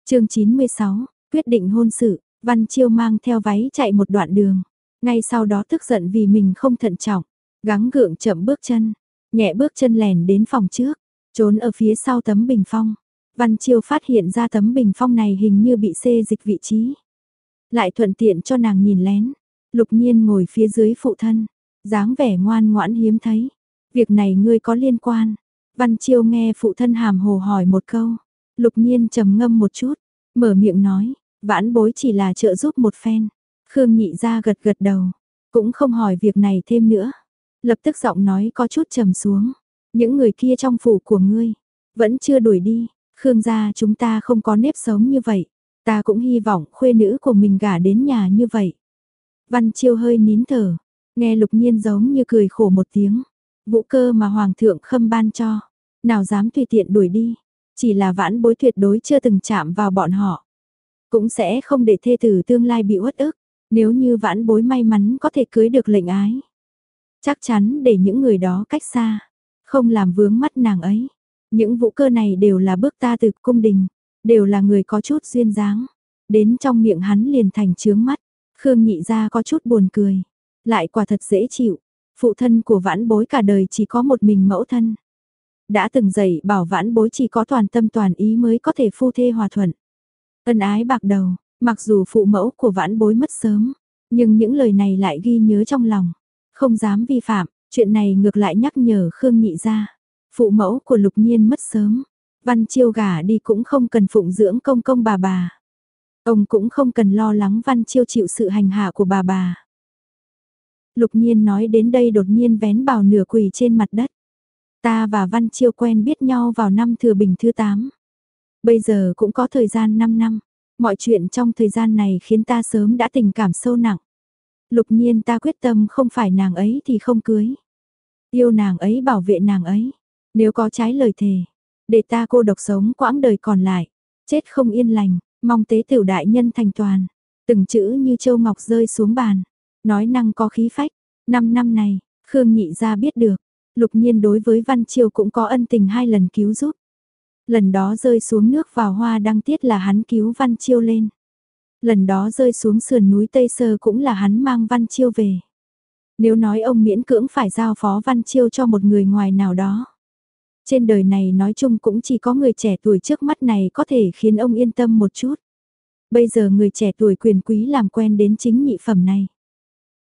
chương 96, quyết định hôn sự, Văn Chiêu mang theo váy chạy một đoạn đường. Ngay sau đó tức giận vì mình không thận trọng, gắng gượng chậm bước chân, nhẹ bước chân lèn đến phòng trước, trốn ở phía sau tấm bình phong. Văn Chiêu phát hiện ra tấm bình phong này hình như bị xê dịch vị trí. Lại thuận tiện cho nàng nhìn lén. Lục nhiên ngồi phía dưới phụ thân. dáng vẻ ngoan ngoãn hiếm thấy. Việc này ngươi có liên quan. Văn Chiêu nghe phụ thân hàm hồ hỏi một câu. Lục nhiên trầm ngâm một chút. Mở miệng nói. Vãn bối chỉ là trợ giúp một phen. Khương nhị ra gật gật đầu. Cũng không hỏi việc này thêm nữa. Lập tức giọng nói có chút trầm xuống. Những người kia trong phủ của ngươi. Vẫn chưa đuổi đi. Khương gia chúng ta không có nếp sống như vậy. Ta cũng hy vọng khuê nữ của mình gả đến nhà như vậy. Văn Chiêu hơi nín thở, nghe lục nhiên giống như cười khổ một tiếng. Vũ cơ mà hoàng thượng khâm ban cho, nào dám tùy tiện đuổi đi. Chỉ là vãn bối tuyệt đối chưa từng chạm vào bọn họ. Cũng sẽ không để thê tử tương lai bị uất ức, nếu như vãn bối may mắn có thể cưới được lệnh ái. Chắc chắn để những người đó cách xa, không làm vướng mắt nàng ấy. Những vũ cơ này đều là bước ta từ cung đình, đều là người có chút duyên dáng. Đến trong miệng hắn liền thành trướng mắt, Khương nhị ra có chút buồn cười, lại quả thật dễ chịu. Phụ thân của vãn bối cả đời chỉ có một mình mẫu thân. Đã từng dạy bảo vãn bối chỉ có toàn tâm toàn ý mới có thể phu thê hòa thuận. Ân ái bạc đầu, mặc dù phụ mẫu của vãn bối mất sớm, nhưng những lời này lại ghi nhớ trong lòng. Không dám vi phạm, chuyện này ngược lại nhắc nhở Khương nhị ra. Phụ mẫu của lục nhiên mất sớm, văn chiêu gả đi cũng không cần phụng dưỡng công công bà bà. Ông cũng không cần lo lắng văn chiêu chịu sự hành hạ của bà bà. Lục nhiên nói đến đây đột nhiên vén bào nửa quỳ trên mặt đất. Ta và Văn Chiêu quen biết nhau vào năm thừa bình thứ 8. Bây giờ cũng có thời gian 5 năm. Mọi chuyện trong thời gian này khiến ta sớm đã tình cảm sâu nặng. Lục nhiên ta quyết tâm không phải nàng ấy thì không cưới. Yêu nàng ấy bảo vệ nàng ấy. Nếu có trái lời thề, để ta cô độc sống quãng đời còn lại, chết không yên lành, mong tế tiểu đại nhân thành toàn. Từng chữ như châu ngọc rơi xuống bàn, nói năng có khí phách. Năm năm này, Khương Nhị gia biết được, Lục Nhiên đối với Văn Triều cũng có ân tình hai lần cứu giúp. Lần đó rơi xuống nước vào hoa đăng tiết là hắn cứu Văn Chiêu lên. Lần đó rơi xuống sườn núi Tây Sơ cũng là hắn mang Văn Chiêu về. Nếu nói ông miễn cưỡng phải giao phó Văn Chiêu cho một người ngoài nào đó. Trên đời này nói chung cũng chỉ có người trẻ tuổi trước mắt này có thể khiến ông yên tâm một chút. Bây giờ người trẻ tuổi quyền quý làm quen đến chính nhị phẩm này.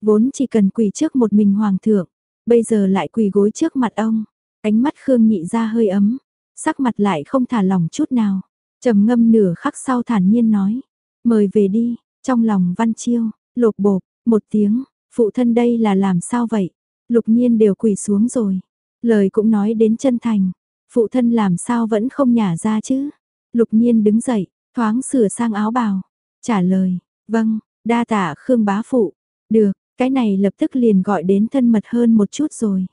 Vốn chỉ cần quỳ trước một mình hoàng thượng, bây giờ lại quỳ gối trước mặt ông. Ánh mắt Khương nhị ra hơi ấm, sắc mặt lại không thả lòng chút nào. trầm ngâm nửa khắc sau thản nhiên nói, mời về đi, trong lòng văn chiêu, lột bột, một tiếng, phụ thân đây là làm sao vậy? Lục nhiên đều quỳ xuống rồi. Lời cũng nói đến chân thành. Phụ thân làm sao vẫn không nhả ra chứ? Lục nhiên đứng dậy, thoáng sửa sang áo bào. Trả lời, vâng, đa tạ Khương bá phụ. Được, cái này lập tức liền gọi đến thân mật hơn một chút rồi.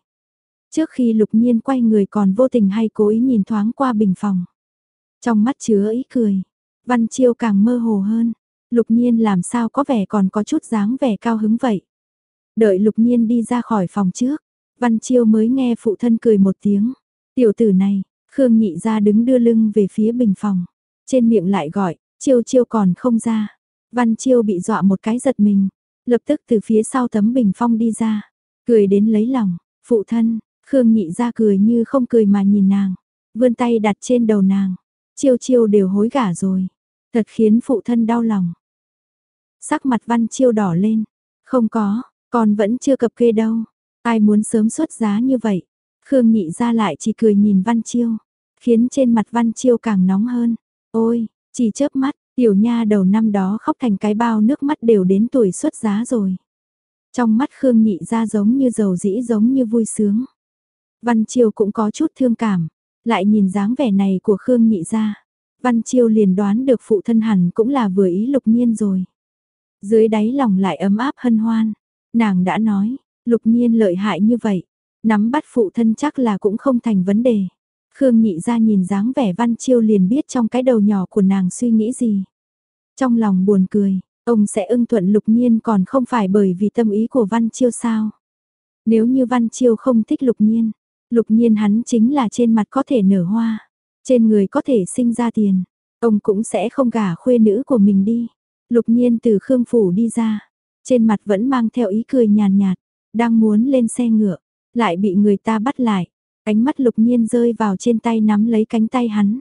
Trước khi lục nhiên quay người còn vô tình hay cố ý nhìn thoáng qua bình phòng. Trong mắt chứa ý cười, văn chiêu càng mơ hồ hơn. Lục nhiên làm sao có vẻ còn có chút dáng vẻ cao hứng vậy. Đợi lục nhiên đi ra khỏi phòng trước, Văn Chiêu mới nghe phụ thân cười một tiếng. Tiểu tử này, Khương nhị ra đứng đưa lưng về phía bình phòng. Trên miệng lại gọi, Chiêu Chiêu còn không ra. Văn Chiêu bị dọa một cái giật mình. Lập tức từ phía sau tấm bình phong đi ra. Cười đến lấy lòng, phụ thân, Khương nhị ra cười như không cười mà nhìn nàng. Vươn tay đặt trên đầu nàng. Chiêu Chiêu đều hối gả rồi. Thật khiến phụ thân đau lòng. Sắc mặt Văn Chiêu đỏ lên. Không có, con vẫn chưa cập kê đâu. Ai muốn sớm xuất giá như vậy? Khương nhị ra lại chỉ cười nhìn Văn Chiêu, khiến trên mặt Văn Chiêu càng nóng hơn. Ôi, chỉ chớp mắt, tiểu nha đầu năm đó khóc thành cái bao nước mắt đều đến tuổi xuất giá rồi. Trong mắt Khương nhị ra giống như dầu dĩ giống như vui sướng. Văn Chiêu cũng có chút thương cảm, lại nhìn dáng vẻ này của Khương nhị ra. Văn Chiêu liền đoán được phụ thân hẳn cũng là vừa ý lục nhiên rồi. Dưới đáy lòng lại ấm áp hân hoan, nàng đã nói, Lục nhiên lợi hại như vậy, nắm bắt phụ thân chắc là cũng không thành vấn đề. Khương nhị ra nhìn dáng vẻ văn chiêu liền biết trong cái đầu nhỏ của nàng suy nghĩ gì. Trong lòng buồn cười, ông sẽ ưng thuận lục nhiên còn không phải bởi vì tâm ý của văn chiêu sao. Nếu như văn chiêu không thích lục nhiên, lục nhiên hắn chính là trên mặt có thể nở hoa, trên người có thể sinh ra tiền, ông cũng sẽ không gả khuê nữ của mình đi. Lục nhiên từ Khương Phủ đi ra, trên mặt vẫn mang theo ý cười nhàn nhạt, đang muốn lên xe ngựa, lại bị người ta bắt lại. Ánh mắt lục nhiên rơi vào trên tay nắm lấy cánh tay hắn.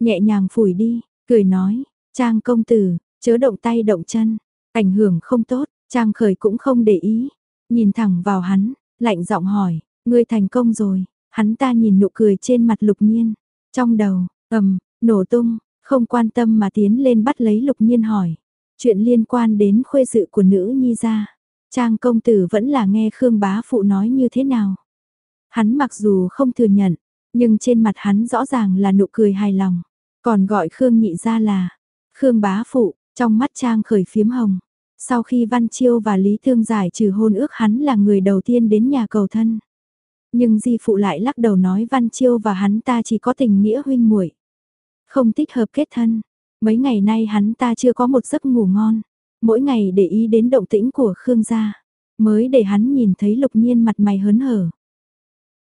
Nhẹ nhàng phủi đi, cười nói, Trang công tử, chớ động tay động chân, ảnh hưởng không tốt, Trang khởi cũng không để ý. Nhìn thẳng vào hắn, lạnh giọng hỏi, ngươi thành công rồi, hắn ta nhìn nụ cười trên mặt lục nhiên. Trong đầu, ầm, nổ tung, không quan tâm mà tiến lên bắt lấy lục nhiên hỏi. Chuyện liên quan đến khuê dự của nữ nhi ra. Trang công tử vẫn là nghe Khương bá phụ nói như thế nào. Hắn mặc dù không thừa nhận, nhưng trên mặt hắn rõ ràng là nụ cười hài lòng. Còn gọi Khương nhị ra là Khương bá phụ, trong mắt Trang khởi phiếm hồng. Sau khi Văn Chiêu và Lý Thương giải trừ hôn ước hắn là người đầu tiên đến nhà cầu thân. Nhưng Di Phụ lại lắc đầu nói Văn Chiêu và hắn ta chỉ có tình nghĩa huynh muội Không thích hợp kết thân. Mấy ngày nay hắn ta chưa có một giấc ngủ ngon mỗi ngày để ý đến động tĩnh của Khương gia, mới để hắn nhìn thấy lục nhiên mặt mày hớn hở.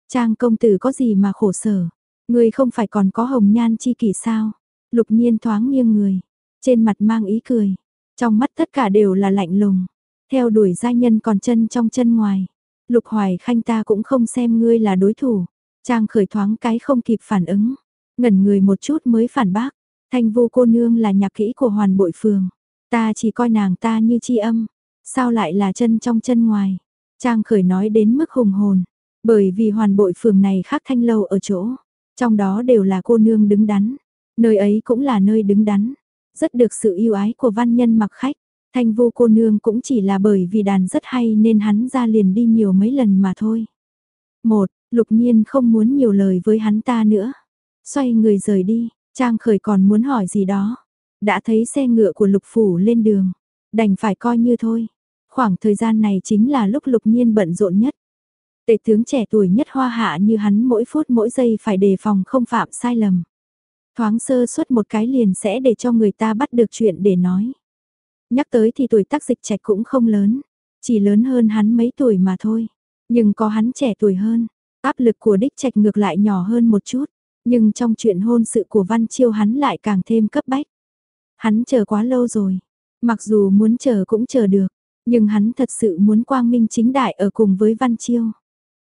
Trang công tử có gì mà khổ sở, người không phải còn có hồng nhan chi kỷ sao? Lục nhiên thoáng nghiêng người, trên mặt mang ý cười, trong mắt tất cả đều là lạnh lùng, theo đuổi gia nhân còn chân trong chân ngoài. Lục hoài khanh ta cũng không xem ngươi là đối thủ, Trang khởi thoáng cái không kịp phản ứng, ngẩn người một chút mới phản bác, thanh vô cô nương là nhạc kỹ của hoàn bội phường. Ta chỉ coi nàng ta như chi âm, sao lại là chân trong chân ngoài. Trang khởi nói đến mức hùng hồn, bởi vì hoàn bội phường này khác thanh lâu ở chỗ, trong đó đều là cô nương đứng đắn, nơi ấy cũng là nơi đứng đắn, rất được sự yêu ái của văn nhân mặc khách. Thanh vô cô nương cũng chỉ là bởi vì đàn rất hay nên hắn ra liền đi nhiều mấy lần mà thôi. Một, lục nhiên không muốn nhiều lời với hắn ta nữa. Xoay người rời đi, Trang khởi còn muốn hỏi gì đó đã thấy xe ngựa của lục phủ lên đường, đành phải coi như thôi. Khoảng thời gian này chính là lúc lục nhiên bận rộn nhất. Tể tướng trẻ tuổi nhất hoa hạ như hắn mỗi phút mỗi giây phải đề phòng không phạm sai lầm. Thoáng sơ suất một cái liền sẽ để cho người ta bắt được chuyện để nói. Nhắc tới thì tuổi tác dịch trạch cũng không lớn, chỉ lớn hơn hắn mấy tuổi mà thôi. Nhưng có hắn trẻ tuổi hơn, áp lực của đích trạch ngược lại nhỏ hơn một chút. Nhưng trong chuyện hôn sự của Văn Chiêu hắn lại càng thêm cấp bách. Hắn chờ quá lâu rồi, mặc dù muốn chờ cũng chờ được, nhưng hắn thật sự muốn quang minh chính đại ở cùng với Văn Chiêu.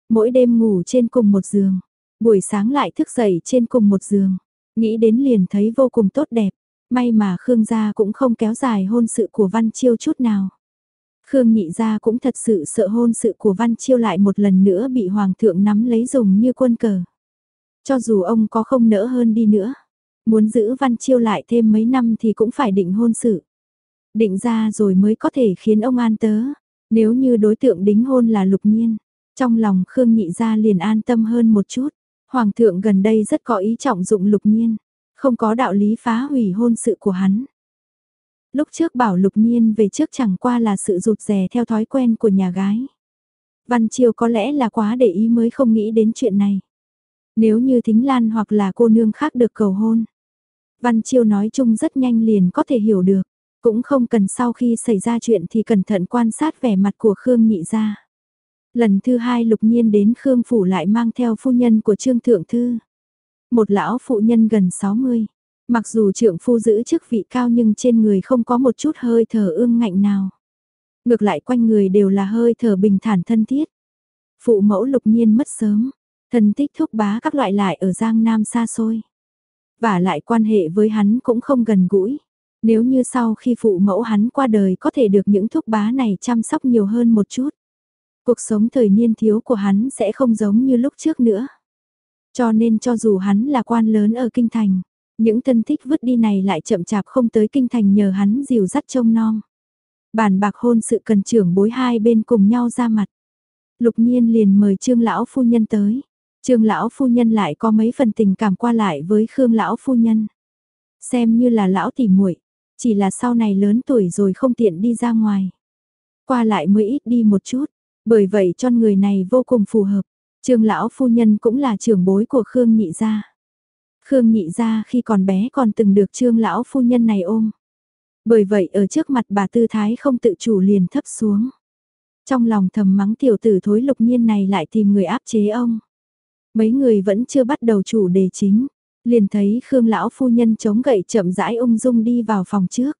Mỗi đêm ngủ trên cùng một giường, Buổi sáng lại thức dậy trên cùng một giường, nghĩ đến liền thấy vô cùng tốt đẹp, may mà Khương gia cũng không kéo dài hôn sự của Văn Chiêu chút nào. Khương nhị gia cũng thật sự sợ hôn sự của Văn Chiêu lại một lần nữa bị Hoàng thượng nắm lấy dùng như quân cờ. Cho dù ông có không nỡ hơn đi nữa, muốn giữ Văn Chiêu lại thêm mấy năm thì cũng phải định hôn sự. Định ra rồi mới có thể khiến ông an tớ, nếu như đối tượng đính hôn là lục nhiên. Trong lòng Khương nhị gia liền an tâm hơn một chút, Hoàng thượng gần đây rất có ý trọng dụng lục nhiên, không có đạo lý phá hủy hôn sự của hắn. Lúc trước bảo lục nhiên về trước chẳng qua là sự rụt rè theo thói quen của nhà gái. Văn Chiêu có lẽ là quá để ý mới không nghĩ đến chuyện này. Nếu như Thính Lan hoặc là cô nương khác được cầu hôn. Văn Chiêu nói chung rất nhanh liền có thể hiểu được. Cũng không cần sau khi xảy ra chuyện thì cẩn thận quan sát vẻ mặt của Khương Nhị ra. Lần thứ hai lục nhiên đến Khương Phủ lại mang theo phu nhân của Trương Thượng Thư. Một lão phụ nhân gần 60. Mặc dù trượng phu giữ chức vị cao nhưng trên người không có một chút hơi thở ương ngạnh nào. Ngược lại quanh người đều là hơi thở bình thản thân thiết. Phụ mẫu lục nhiên mất sớm, thân tích thúc bá các loại lại ở Giang Nam xa xôi. Và lại quan hệ với hắn cũng không gần gũi. Nếu như sau khi phụ mẫu hắn qua đời có thể được những thúc bá này chăm sóc nhiều hơn một chút. Cuộc sống thời niên thiếu của hắn sẽ không giống như lúc trước nữa. Cho nên cho dù hắn là quan lớn ở kinh thành, những thân thích vứt đi này lại chậm chạp không tới kinh thành nhờ hắn dìu dắt trông non. Bàn bạc hôn sự cần trưởng bối hai bên cùng nhau ra mặt. Lục nhiên liền mời trương lão phu nhân tới. Trương lão phu nhân lại có mấy phần tình cảm qua lại với Khương lão phu nhân. Xem như là lão tỉ muội, chỉ là sau này lớn tuổi rồi không tiện đi ra ngoài. Qua lại mới ít đi một chút, bởi vậy cho người này vô cùng phù hợp. Trương lão phu nhân cũng là trưởng bối của Khương nhị gia. Khương nhị gia khi còn bé còn từng được trương lão phu nhân này ôm. Bởi vậy ở trước mặt bà tư thái không tự chủ liền thấp xuống. Trong lòng thầm mắng tiểu tử thối lục nhiên này lại tìm người áp chế ông. Mấy người vẫn chưa bắt đầu chủ đề chính. Liền thấy Khương lão phu nhân chống gậy chậm rãi ung dung đi vào phòng trước.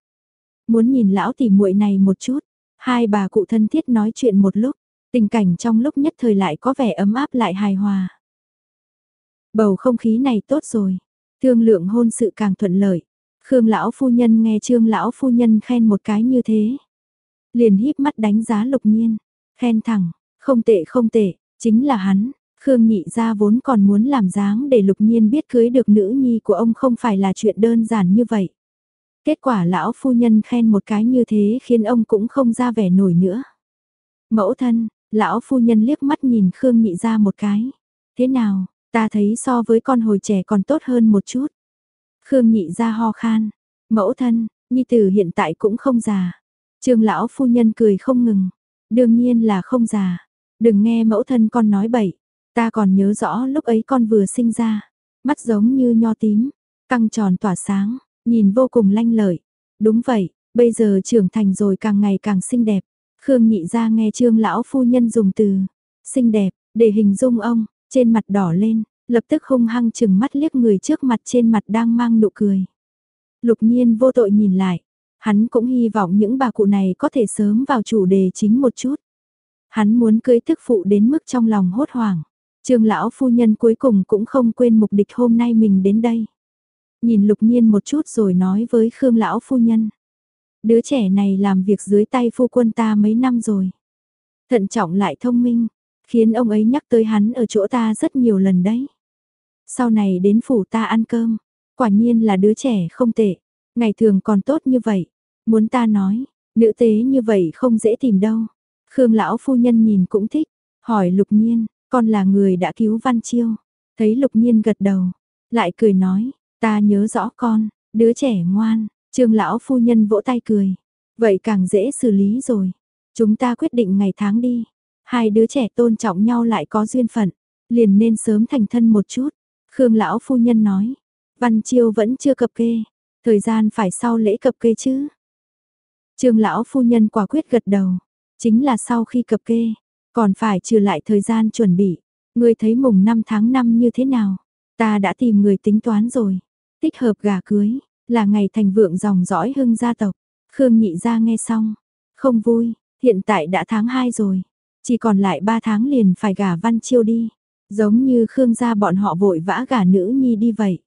Muốn nhìn lão tìm muội này một chút. Hai bà cụ thân thiết nói chuyện một lúc. Tình cảnh trong lúc nhất thời lại có vẻ ấm áp lại hài hòa. Bầu không khí này tốt rồi. Thương lượng hôn sự càng thuận lợi. Khương lão phu nhân nghe Trương lão phu nhân khen một cái như thế. Liền híp mắt đánh giá Lục Nhiên, khen thẳng, không tệ không tệ, chính là hắn. Khương nhị gia vốn còn muốn làm dáng để Lục Nhiên biết cưới được nữ nhi của ông không phải là chuyện đơn giản như vậy. Kết quả lão phu nhân khen một cái như thế khiến ông cũng không ra vẻ nổi nữa. Mẫu thân, lão phu nhân liếc mắt nhìn Khương nhị ra một cái. Thế nào, Ta thấy so với con hồi trẻ còn tốt hơn một chút. Khương nhị ra ho khan. Mẫu thân, nhi tử hiện tại cũng không già. Trương lão phu nhân cười không ngừng. Đương nhiên là không già. Đừng nghe mẫu thân con nói bậy. Ta còn nhớ rõ lúc ấy con vừa sinh ra. Mắt giống như nho tím. Căng tròn tỏa sáng. Nhìn vô cùng lanh lợi. Đúng vậy, bây giờ trưởng thành rồi càng ngày càng xinh đẹp. Khương nhị ra nghe trương lão phu nhân dùng từ. Xinh đẹp, để hình dung ông. Trên mặt đỏ lên, lập tức hung hăng chừng mắt liếc người trước mặt trên mặt đang mang nụ cười. Lục nhiên vô tội nhìn lại, hắn cũng hy vọng những bà cụ này có thể sớm vào chủ đề chính một chút. Hắn muốn cưới thức phụ đến mức trong lòng hốt hoảng. Trương lão phu nhân cuối cùng cũng không quên mục đích hôm nay mình đến đây. Nhìn lục nhiên một chút rồi nói với Khương lão phu nhân. Đứa trẻ này làm việc dưới tay phu quân ta mấy năm rồi. Thận trọng lại thông minh, Khiến ông ấy nhắc tới hắn ở chỗ ta rất nhiều lần đấy. Sau này đến phủ ta ăn cơm, quả nhiên là đứa trẻ không tệ, ngày thường còn tốt như vậy. Muốn ta nói, nữ tế như vậy không dễ tìm đâu. Khương lão phu nhân nhìn cũng thích, hỏi lục nhiên, con là người đã cứu Văn Chiêu. Thấy lục nhiên gật đầu, lại cười nói, ta nhớ rõ con, đứa trẻ ngoan, trương lão phu nhân vỗ tay cười. Vậy càng dễ xử lý rồi. Chúng ta quyết định ngày tháng đi. Hai đứa trẻ tôn trọng nhau lại có duyên phận, liền nên sớm thành thân một chút. Khương lão phu nhân nói, Văn Chiêu vẫn chưa cập kê, thời gian phải sau lễ cập kê chứ. Trương lão phu nhân quả quyết gật đầu, chính là sau khi cập kê, còn phải trừ lại thời gian chuẩn bị. Ngươi thấy mùng 5 tháng 5 như thế nào? Ta đã tìm người tính toán rồi. Tích hợp gà cưới, là ngày thành vượng dòng dõi hưng gia tộc. Khương nhị ra nghe xong, không vui, hiện tại đã tháng 2 rồi. Chỉ còn lại 3 tháng liền phải gả Văn Chiêu đi. Giống như Khương gia bọn họ vội vã gả nữ nhi đi vậy.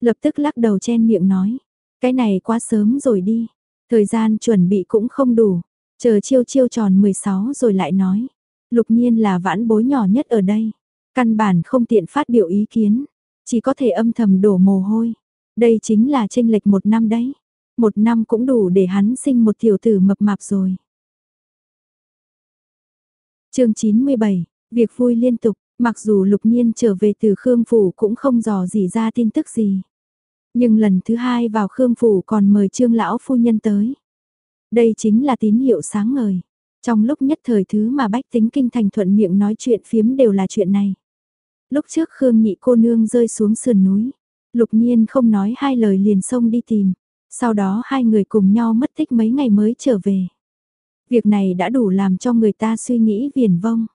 Lập tức lắc đầu chen miệng nói, cái này quá sớm rồi đi, thời gian chuẩn bị cũng không đủ, chờ chiêu chiêu tròn 16 rồi lại nói. Lục nhiên là vãn bối nhỏ nhất ở đây, căn bản không tiện phát biểu ý kiến, chỉ có thể âm thầm đổ mồ hôi. Đây chính là tranh lệch một năm đấy, một năm cũng đủ để hắn sinh một tiểu tử mập mạp rồi. chương 97, việc vui liên tục, mặc dù lục nhiên trở về từ Khương Phủ cũng không dò gì ra tin tức gì. Nhưng lần thứ hai vào Khương Phủ còn mời trương lão phu nhân tới. Đây chính là tín hiệu sáng ngời. Trong lúc nhất thời thứ mà bách tính kinh thành thuận miệng nói chuyện phiếm đều là chuyện này. Lúc trước Khương nhị cô nương rơi xuống sườn núi. Lục nhiên không nói hai lời liền xông đi tìm. Sau đó hai người cùng nhau mất tích mấy ngày mới trở về. Việc này đã đủ làm cho người ta suy nghĩ viển vông.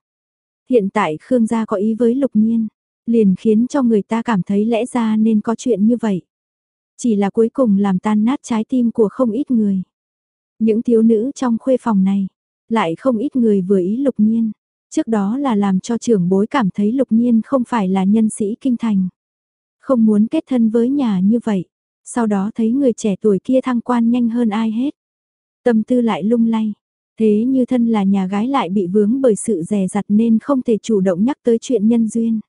Hiện tại Khương gia có ý với lục nhiên. Liền khiến cho người ta cảm thấy lẽ ra nên có chuyện như vậy. Chỉ là cuối cùng làm tan nát trái tim của không ít người. Những thiếu nữ trong khuê phòng này, lại không ít người vừa ý lục nhiên. Trước đó là làm cho trưởng bối cảm thấy lục nhiên không phải là nhân sĩ kinh thành. Không muốn kết thân với nhà như vậy. Sau đó thấy người trẻ tuổi kia thăng quan nhanh hơn ai hết. Tâm tư lại lung lay. Thế như thân là nhà gái lại bị vướng bởi sự rè rặt nên không thể chủ động nhắc tới chuyện nhân duyên.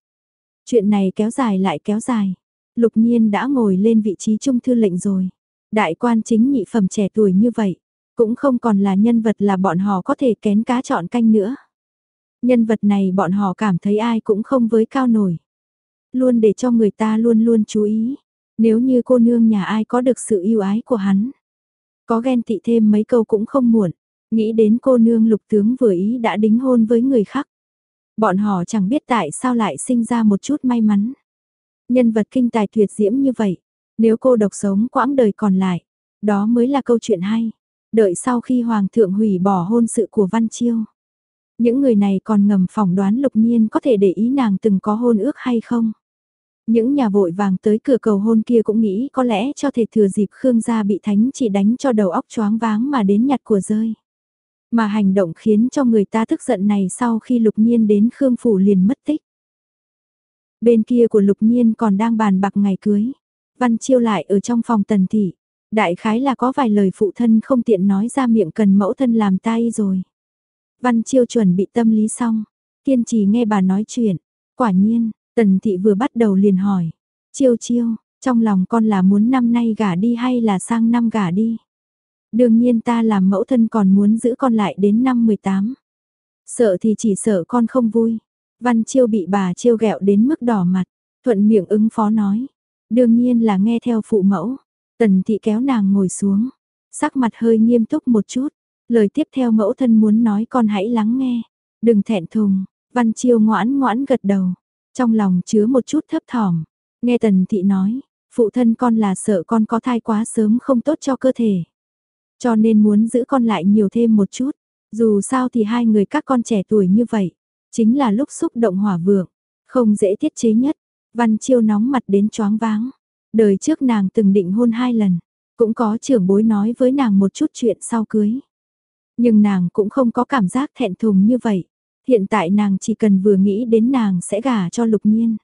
Chuyện này kéo dài lại kéo dài. Lục nhiên đã ngồi lên vị trí trung thư lệnh rồi. Đại quan chính nhị phẩm trẻ tuổi như vậy, cũng không còn là nhân vật là bọn họ có thể kén cá chọn canh nữa. Nhân vật này bọn họ cảm thấy ai cũng không với cao nổi. Luôn để cho người ta luôn luôn chú ý. Nếu như cô nương nhà ai có được sự yêu ái của hắn. Có ghen tị thêm mấy câu cũng không muộn. Nghĩ đến cô nương lục tướng vừa ý đã đính hôn với người khác. Bọn họ chẳng biết tại sao lại sinh ra một chút may mắn. Nhân vật kinh tài tuyệt diễm như vậy, nếu cô độc sống quãng đời còn lại, đó mới là câu chuyện hay. Đợi sau khi Hoàng thượng hủy bỏ hôn sự của Văn Chiêu. Những người này còn ngầm phỏng đoán lục nhiên có thể để ý nàng từng có hôn ước hay không. Những nhà vội vàng tới cửa cầu hôn kia cũng nghĩ có lẽ cho thể thừa dịp Khương gia bị thánh chỉ đánh cho đầu óc choáng váng mà đến nhặt của rơi. Mà hành động khiến cho người ta tức giận này sau khi lục nhiên đến Khương Phủ liền mất tích. Bên kia của lục nhiên còn đang bàn bạc ngày cưới. Văn chiêu lại ở trong phòng tần thị. Đại khái là có vài lời phụ thân không tiện nói ra miệng cần mẫu thân làm tay rồi. Văn chiêu chuẩn bị tâm lý xong. Kiên trì nghe bà nói chuyện. Quả nhiên, tần thị vừa bắt đầu liền hỏi. Chiêu chiêu, trong lòng con là muốn năm nay gả đi hay là sang năm gả đi? Đương nhiên ta làm mẫu thân còn muốn giữ con lại đến năm 18. Sợ thì chỉ sợ con không vui. Văn Chiêu bị bà chiêu gẹo đến mức đỏ mặt, thuận miệng ứng phó nói. Đương nhiên là nghe theo phụ mẫu. Tần thị kéo nàng ngồi xuống, sắc mặt hơi nghiêm túc một chút. Lời tiếp theo mẫu thân muốn nói con hãy lắng nghe. Đừng thẹn thùng, Văn Chiêu ngoãn ngoãn gật đầu. Trong lòng chứa một chút thấp thỏm. Nghe tần thị nói, phụ thân con là sợ con có thai quá sớm không tốt cho cơ thể. Cho nên muốn giữ con lại nhiều thêm một chút. Dù sao thì hai người các con trẻ tuổi như vậy. Chính là lúc xúc động hỏa vượng, không dễ tiết chế nhất. Văn Chiêu nóng mặt đến choáng váng. Đời trước nàng từng định hôn hai lần, cũng có trưởng bối nói với nàng một chút chuyện sau cưới. Nhưng nàng cũng không có cảm giác thẹn thùng như vậy. Hiện tại nàng chỉ cần vừa nghĩ đến nàng sẽ gả cho lục nhiên.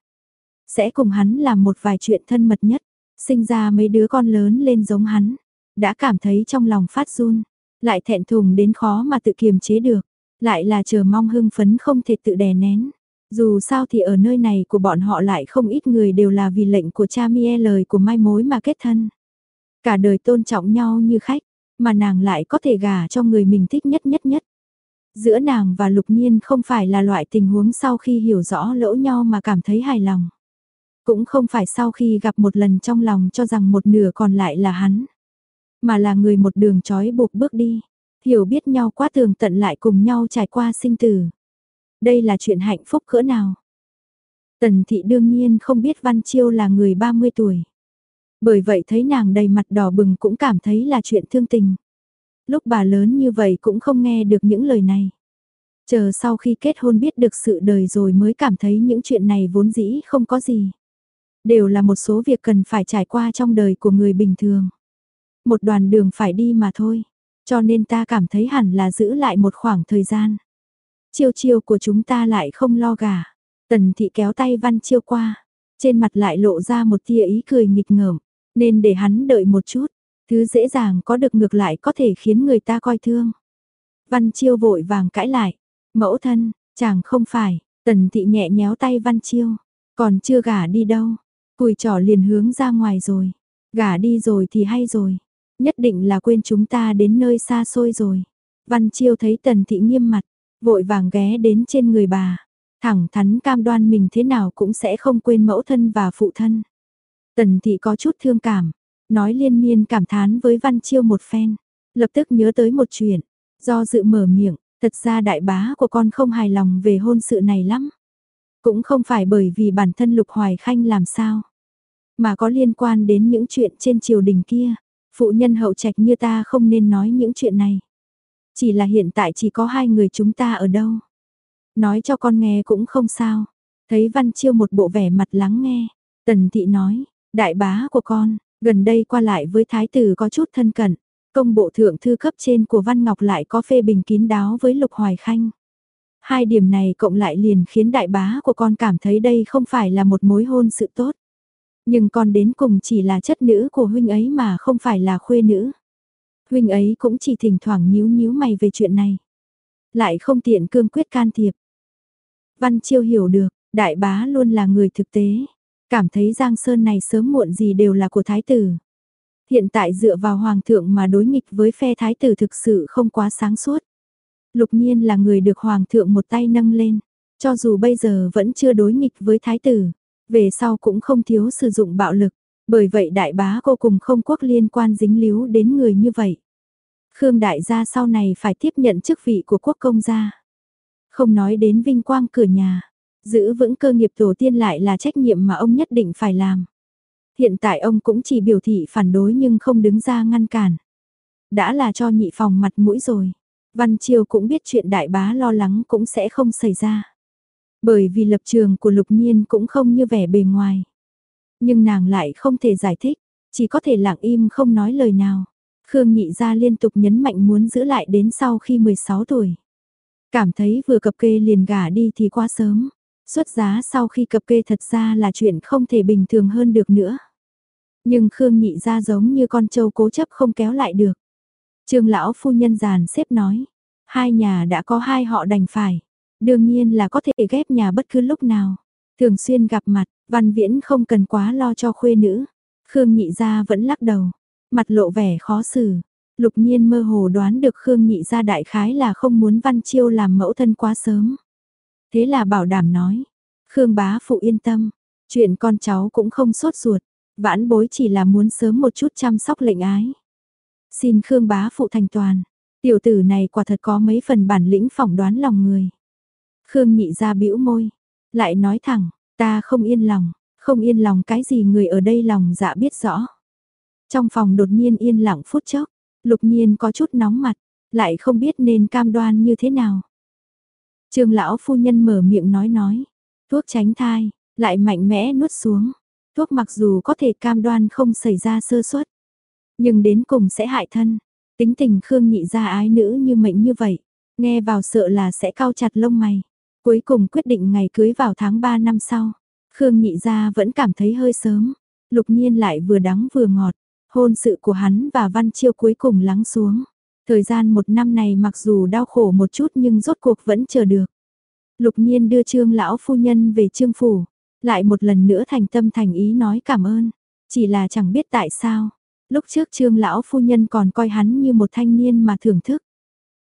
Sẽ cùng hắn làm một vài chuyện thân mật nhất, sinh ra mấy đứa con lớn lên giống hắn. Đã cảm thấy trong lòng phát run, lại thẹn thùng đến khó mà tự kiềm chế được. Lại là chờ mong hưng phấn không thể tự đè nén. Dù sao thì ở nơi này của bọn họ lại không ít người đều là vì lệnh của cha mie lời của mai mối mà kết thân. Cả đời tôn trọng nhau như khách, mà nàng lại có thể gả cho người mình thích nhất nhất nhất. Giữa nàng và lục nhiên không phải là loại tình huống sau khi hiểu rõ lỗ nhau mà cảm thấy hài lòng. Cũng không phải sau khi gặp một lần trong lòng cho rằng một nửa còn lại là hắn. Mà là người một đường trói buộc bước đi hiểu biết nhau quá tường tận lại cùng nhau trải qua sinh tử. Đây là chuyện hạnh phúc cỡ nào? Tần thị đương nhiên không biết Văn Chiêu là người 30 tuổi. Bởi vậy thấy nàng đầy mặt đỏ bừng cũng cảm thấy là chuyện thương tình. Lúc bà lớn như vậy cũng không nghe được những lời này. Chờ sau khi kết hôn biết được sự đời rồi mới cảm thấy những chuyện này vốn dĩ không có gì. Đều là một số việc cần phải trải qua trong đời của người bình thường. Một đoàn đường phải đi mà thôi. Cho nên ta cảm thấy hẳn là giữ lại một khoảng thời gian. Chiêu chiêu của chúng ta lại không lo gà. Tần thị kéo tay Văn Chiêu qua, trên mặt lại lộ ra một tia ý cười nghịch ngợm, nên để hắn đợi một chút, thứ dễ dàng có được ngược lại có thể khiến người ta coi thương. Văn Chiêu vội vàng cãi lại, mẫu thân, chàng không phải, tần thị nhẹ nhéo tay Văn Chiêu, còn chưa gả đi đâu, cùi trỏ liền hướng ra ngoài rồi, gả đi rồi thì hay rồi, nhất định là quên chúng ta đến nơi xa xôi rồi. Văn Chiêu thấy tần thị nghiêm mặt, vội vàng ghé đến trên người bà, thẳng thắn cam đoan mình thế nào cũng sẽ không quên mẫu thân và phụ thân. Tần thị có chút thương cảm, nói liên miên cảm thán với Văn Chiêu một phen, lập tức nhớ tới một chuyện, do dự mở miệng, thật ra đại bá của con không hài lòng về hôn sự này lắm. Cũng không phải bởi vì bản thân Lục Hoài Khanh làm sao, mà có liên quan đến những chuyện trên triều đình kia. Phụ nhân hậu trạch như ta không nên nói những chuyện này. Chỉ là hiện tại chỉ có hai người chúng ta ở đâu. Nói cho con nghe cũng không sao. Thấy Văn Chiêu một bộ vẻ mặt lắng nghe. Tần Thị nói, đại bá của con, gần đây qua lại với thái tử có chút thân cận. Công bộ thượng thư cấp trên của Văn Ngọc lại có phê bình kín đáo với Lục Hoài Khanh. Hai điểm này cộng lại liền khiến đại bá của con cảm thấy đây không phải là một mối hôn sự tốt. Nhưng con đến cùng chỉ là chất nữ của huynh ấy mà không phải là khuê nữ. Huynh ấy cũng chỉ thỉnh thoảng nhíu nhíu mày về chuyện này. Lại không tiện cương quyết can thiệp. Văn Chiêu hiểu được, đại bá luôn là người thực tế. Cảm thấy Giang Sơn này sớm muộn gì đều là của thái tử. Hiện tại dựa vào hoàng thượng mà đối nghịch với phe thái tử thực sự không quá sáng suốt. Lục nhiên là người được hoàng thượng một tay nâng lên. Cho dù bây giờ vẫn chưa đối nghịch với thái tử, về sau cũng không thiếu sử dụng bạo lực, bởi vậy đại bá cô cùng không quốc liên quan dính líu đến người như vậy. Khương đại gia sau này phải tiếp nhận chức vị của quốc công gia. Không nói đến vinh quang cửa nhà, giữ vững cơ nghiệp tổ tiên lại là trách nhiệm mà ông nhất định phải làm. Hiện tại ông cũng chỉ biểu thị phản đối nhưng không đứng ra ngăn cản. Đã là cho nhị phòng mặt mũi rồi. Văn Triều cũng biết chuyện đại bá lo lắng cũng sẽ không xảy ra. Bởi vì lập trường của Lục Nhiên cũng không như vẻ bề ngoài. Nhưng nàng lại không thể giải thích, chỉ có thể lặng im không nói lời nào. Khương Nhị Gia liên tục nhấn mạnh muốn giữ lại đến sau khi 16 tuổi. Cảm thấy vừa cập kê liền gả đi thì quá sớm. Xuất giá sau khi cập kê thật ra là chuyện không thể bình thường hơn được nữa. Nhưng Khương Nhị Gia giống như con trâu cố chấp không kéo lại được. Trương lão phu nhân giàn xếp nói, hai nhà đã có hai họ đành phải. Đương nhiên là có thể ghép nhà bất cứ lúc nào. Thường xuyên gặp mặt, Văn Viễn không cần quá lo cho khuê nữ. Khương Nhị Gia vẫn lắc đầu, mặt lộ vẻ khó xử. Lục nhiên mơ hồ đoán được Khương Nhị Gia đại khái là không muốn Văn Chiêu làm mẫu thân quá sớm. Thế là bảo đảm nói, Khương bá phụ yên tâm, chuyện con cháu cũng không sốt ruột, vãn bối chỉ là muốn sớm một chút chăm sóc lệnh ái. Xin Khương bá phụ thành toàn, tiểu tử này quả thật có mấy phần bản lĩnh phỏng đoán lòng người. Khương nhị ra bĩu môi, lại nói thẳng, ta không yên lòng, không yên lòng cái gì người ở đây lòng dạ biết rõ. Trong phòng đột nhiên yên lặng phút chốc, lục nhiên có chút nóng mặt, lại không biết nên cam đoan như thế nào trương lão phu nhân mở miệng nói nói, thuốc tránh thai, lại mạnh mẽ nuốt xuống. Thuốc mặc dù có thể cam đoan không xảy ra sơ suất, nhưng đến cùng sẽ hại thân. Tính tình Khương nhị ra ái nữ như mệnh như vậy, nghe vào sợ là sẽ cao chặt lông mày. Cuối cùng quyết định ngày cưới vào tháng 3 năm sau. Khương nhị gia vẫn cảm thấy hơi sớm. Lục nhiên lại vừa đắng vừa ngọt. Hôn sự của hắn và Văn Chiêu cuối cùng lắng xuống. Thời gian một năm này mặc dù đau khổ một chút nhưng rốt cuộc vẫn chờ được. Lục nhiên đưa trương lão phu nhân về trương phủ. Lại một lần nữa thành tâm thành ý nói cảm ơn. Chỉ là chẳng biết tại sao. Lúc trước trương lão phu nhân còn coi hắn như một thanh niên mà thưởng thức.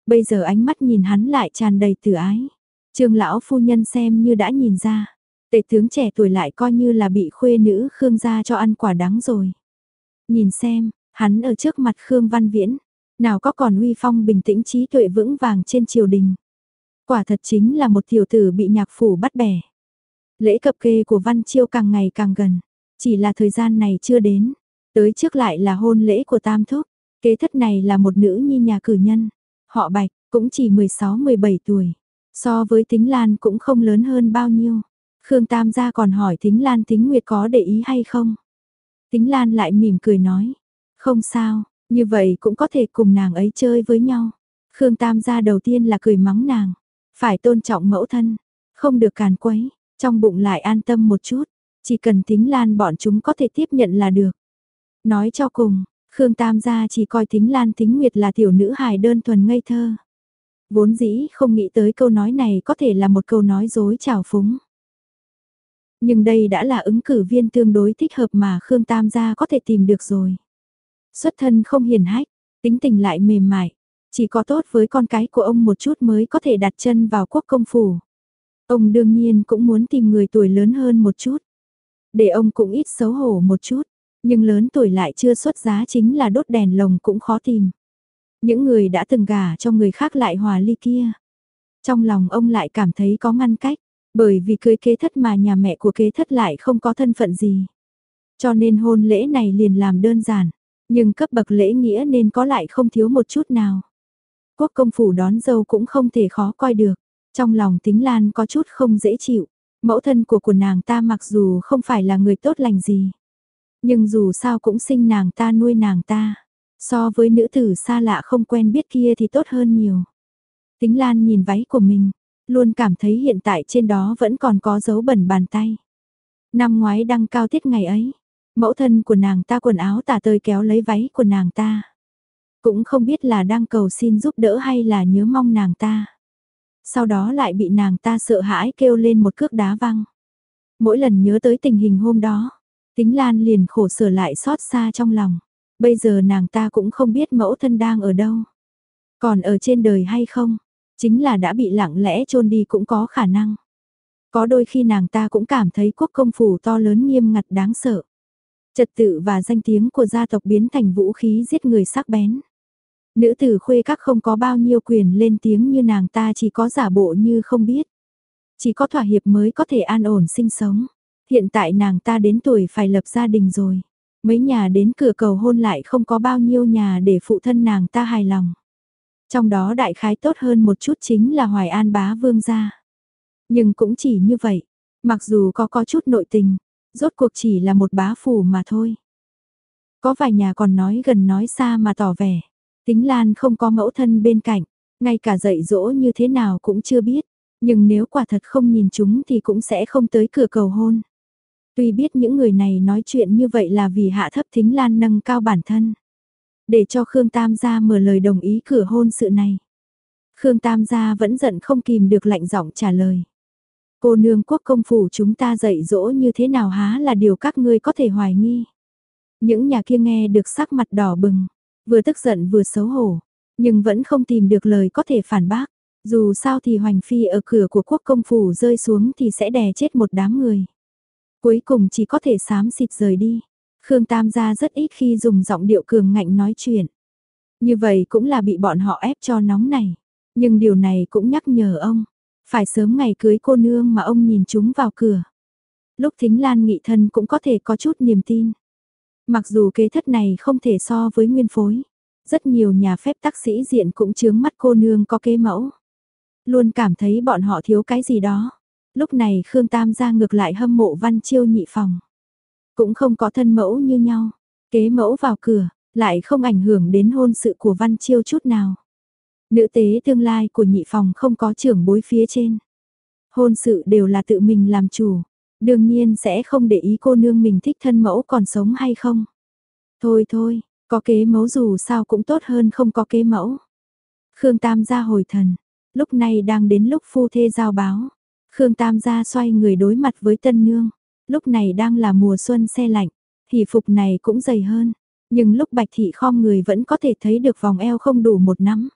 Bây giờ ánh mắt nhìn hắn lại tràn đầy từ ái. Trương lão phu nhân xem như đã nhìn ra, tệ tướng trẻ tuổi lại coi như là bị khuê nữ Khương gia cho ăn quả đắng rồi. Nhìn xem, hắn ở trước mặt Khương Văn Viễn, nào có còn uy phong bình tĩnh trí tuệ vững vàng trên triều đình. Quả thật chính là một tiểu tử bị nhạc phủ bắt bẻ. Lễ cập kê của Văn Chiêu càng ngày càng gần, chỉ là thời gian này chưa đến. Tới trước lại là hôn lễ của Tam Thúc, kế thất này là một nữ nhi nhà cử nhân. Họ Bạch, cũng chỉ 16-17 tuổi. So với Tính Lan cũng không lớn hơn bao nhiêu. Khương Tam gia còn hỏi Tính Lan Tính Nguyệt có để ý hay không. Tính Lan lại mỉm cười nói. Không sao, như vậy cũng có thể cùng nàng ấy chơi với nhau. Khương Tam gia đầu tiên là cười mắng nàng. Phải tôn trọng mẫu thân, không được càn quấy. Trong bụng lại an tâm một chút, chỉ cần tính lan bọn chúng có thể tiếp nhận là được. Nói cho cùng, Khương Tam gia chỉ coi tính lan tính nguyệt là tiểu nữ hài đơn thuần ngây thơ. Vốn dĩ không nghĩ tới câu nói này có thể là một câu nói dối trào phúng. Nhưng đây đã là ứng cử viên tương đối thích hợp mà Khương Tam gia có thể tìm được rồi. Xuất thân không hiền hách, tính tình lại mềm mại, chỉ có tốt với con cái của ông một chút mới có thể đặt chân vào quốc công phủ. Ông đương nhiên cũng muốn tìm người tuổi lớn hơn một chút. Để ông cũng ít xấu hổ một chút, nhưng lớn tuổi lại chưa xuất giá chính là đốt đèn lồng cũng khó tìm. Những người đã từng gả cho người khác lại hòa ly kia. Trong lòng ông lại cảm thấy có ngăn cách, bởi vì cưới kế thất mà nhà mẹ của kế thất lại không có thân phận gì. Cho nên hôn lễ này liền làm đơn giản, nhưng cấp bậc lễ nghĩa nên có lại không thiếu một chút nào. Quốc công phủ đón dâu cũng không thể khó coi được, trong lòng tính Lan có chút không dễ chịu, mẫu thân của của nàng ta mặc dù không phải là người tốt lành gì. Nhưng dù sao cũng sinh nàng ta nuôi nàng ta, so với nữ tử xa lạ không quen biết kia thì tốt hơn nhiều. Tính Lan nhìn váy của mình, luôn cảm thấy hiện tại trên đó vẫn còn có dấu bẩn bàn tay. Năm ngoái đăng cao tiết ngày ấy, mẫu thân của nàng ta quần áo tả tơi kéo lấy váy của nàng ta. Cũng không biết là đang cầu xin giúp đỡ hay là nhớ mong nàng ta. Sau đó lại bị nàng ta sợ hãi kêu lên một cước đá văng. Mỗi lần nhớ tới tình hình hôm đó, tính Lan liền khổ sở lại xót xa trong lòng. Bây giờ nàng ta cũng không biết mẫu thân đang ở đâu. Còn ở trên đời hay không, chính là đã bị lặng lẽ chôn đi cũng có khả năng. Có đôi khi nàng ta cũng cảm thấy quốc công phủ to lớn nghiêm ngặt đáng sợ. Trật tự và danh tiếng của gia tộc biến thành vũ khí giết người sắc bén. Nữ tử khuê các không có bao nhiêu quyền lên tiếng như nàng ta chỉ có giả bộ như không biết. Chỉ có thỏa hiệp mới có thể an ổn sinh sống. Hiện tại nàng ta đến tuổi phải lập gia đình rồi. Mấy nhà đến cửa cầu hôn lại không có bao nhiêu nhà để phụ thân nàng ta hài lòng. Trong đó đại khái tốt hơn một chút chính là Hoài An bá vương gia. Nhưng cũng chỉ như vậy, mặc dù có có chút nội tình, rốt cuộc chỉ là một bá phủ mà thôi. Có vài nhà còn nói gần nói xa mà tỏ vẻ, tính Lan không có mẫu thân bên cạnh, ngay cả dạy dỗ như thế nào cũng chưa biết, nhưng nếu quả thật không nhìn chúng thì cũng sẽ không tới cửa cầu hôn. Tuy biết những người này nói chuyện như vậy là vì hạ thấp Thính Lan nâng cao bản thân. Để cho Khương Tam gia mở lời đồng ý cửa hôn sự này. Khương Tam gia vẫn giận không kìm được lạnh giọng trả lời. Cô nương quốc công phủ chúng ta dạy dỗ như thế nào há là điều các ngươi có thể hoài nghi. Những nhà kia nghe được sắc mặt đỏ bừng, vừa tức giận vừa xấu hổ, nhưng vẫn không tìm được lời có thể phản bác. Dù sao thì hoành phi ở cửa của quốc công phủ rơi xuống thì sẽ đè chết một đám người. Cuối cùng chỉ có thể xám xịt rời đi. Khương Tam gia rất ít khi dùng giọng điệu cường ngạnh nói chuyện. Như vậy cũng là bị bọn họ ép cho nóng này. Nhưng điều này cũng nhắc nhở ông, phải sớm ngày cưới cô nương mà ông nhìn chúng vào cửa. Lúc Thính Lan nghị thân cũng có thể có chút niềm tin. Mặc dù kế thất này không thể so với nguyên phối, rất nhiều nhà phép tác sĩ diện cũng chướng mắt cô nương có kế mẫu. Luôn cảm thấy bọn họ thiếu cái gì đó. Lúc này Khương Tam ra ngược lại hâm mộ văn chiêu nhị phòng. Cũng không có thân mẫu như nhau. Kế mẫu vào cửa, lại không ảnh hưởng đến hôn sự của văn chiêu chút nào. Nữ tế tương lai của nhị phòng không có trưởng bối phía trên. Hôn sự đều là tự mình làm chủ. Đương nhiên sẽ không để ý cô nương mình thích thân mẫu còn sống hay không. Thôi thôi, có kế mẫu dù sao cũng tốt hơn không có kế mẫu. Khương Tam gia hồi thần, lúc này đang đến lúc phu thê giao báo. Khương Tam gia xoay người đối mặt với tân nương. Lúc này đang là mùa xuân xe lạnh, hỷ phục này cũng dày hơn. Nhưng lúc bạch thị khom người vẫn có thể thấy được vòng eo không đủ một nắm.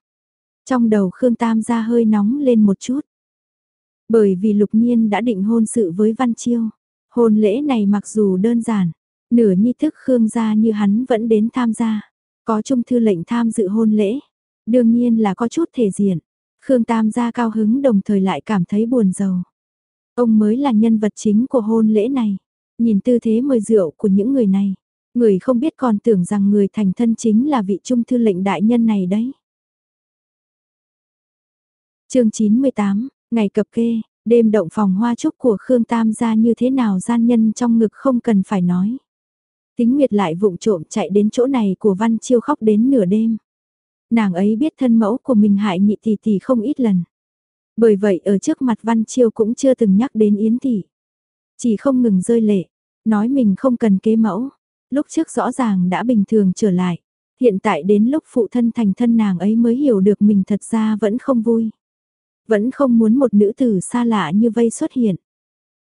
Trong đầu Khương Tam gia hơi nóng lên một chút. Bởi vì lục nhiên đã định hôn sự với Văn Chiêu. Hôn lễ này mặc dù đơn giản, nửa nhi thức Khương gia như hắn vẫn đến tham gia. Có trung thư lệnh tham dự hôn lễ. Đương nhiên là có chút thể diện. Khương Tam gia cao hứng đồng thời lại cảm thấy buồn giàu. Ông mới là nhân vật chính của hôn lễ này. Nhìn tư thế mời rượu của những người này. Người không biết còn tưởng rằng người thành thân chính là vị trung thư lệnh đại nhân này đấy chương 98, ngày cập kê, đêm động phòng hoa trúc của Khương Tam gia như thế nào gian nhân trong ngực không cần phải nói. Tính Nguyệt lại vụng trộm chạy đến chỗ này của Văn Chiêu khóc đến nửa đêm. Nàng ấy biết thân mẫu của mình hại nhị tỷ tỷ không ít lần. Bởi vậy ở trước mặt Văn Chiêu cũng chưa từng nhắc đến Yến tỷ. Chỉ không ngừng rơi lệ, nói mình không cần kế mẫu. Lúc trước rõ ràng đã bình thường trở lại. Hiện tại đến lúc phụ thân thành thân nàng ấy mới hiểu được mình thật ra vẫn không vui. Vẫn không muốn một nữ tử xa lạ như vây xuất hiện.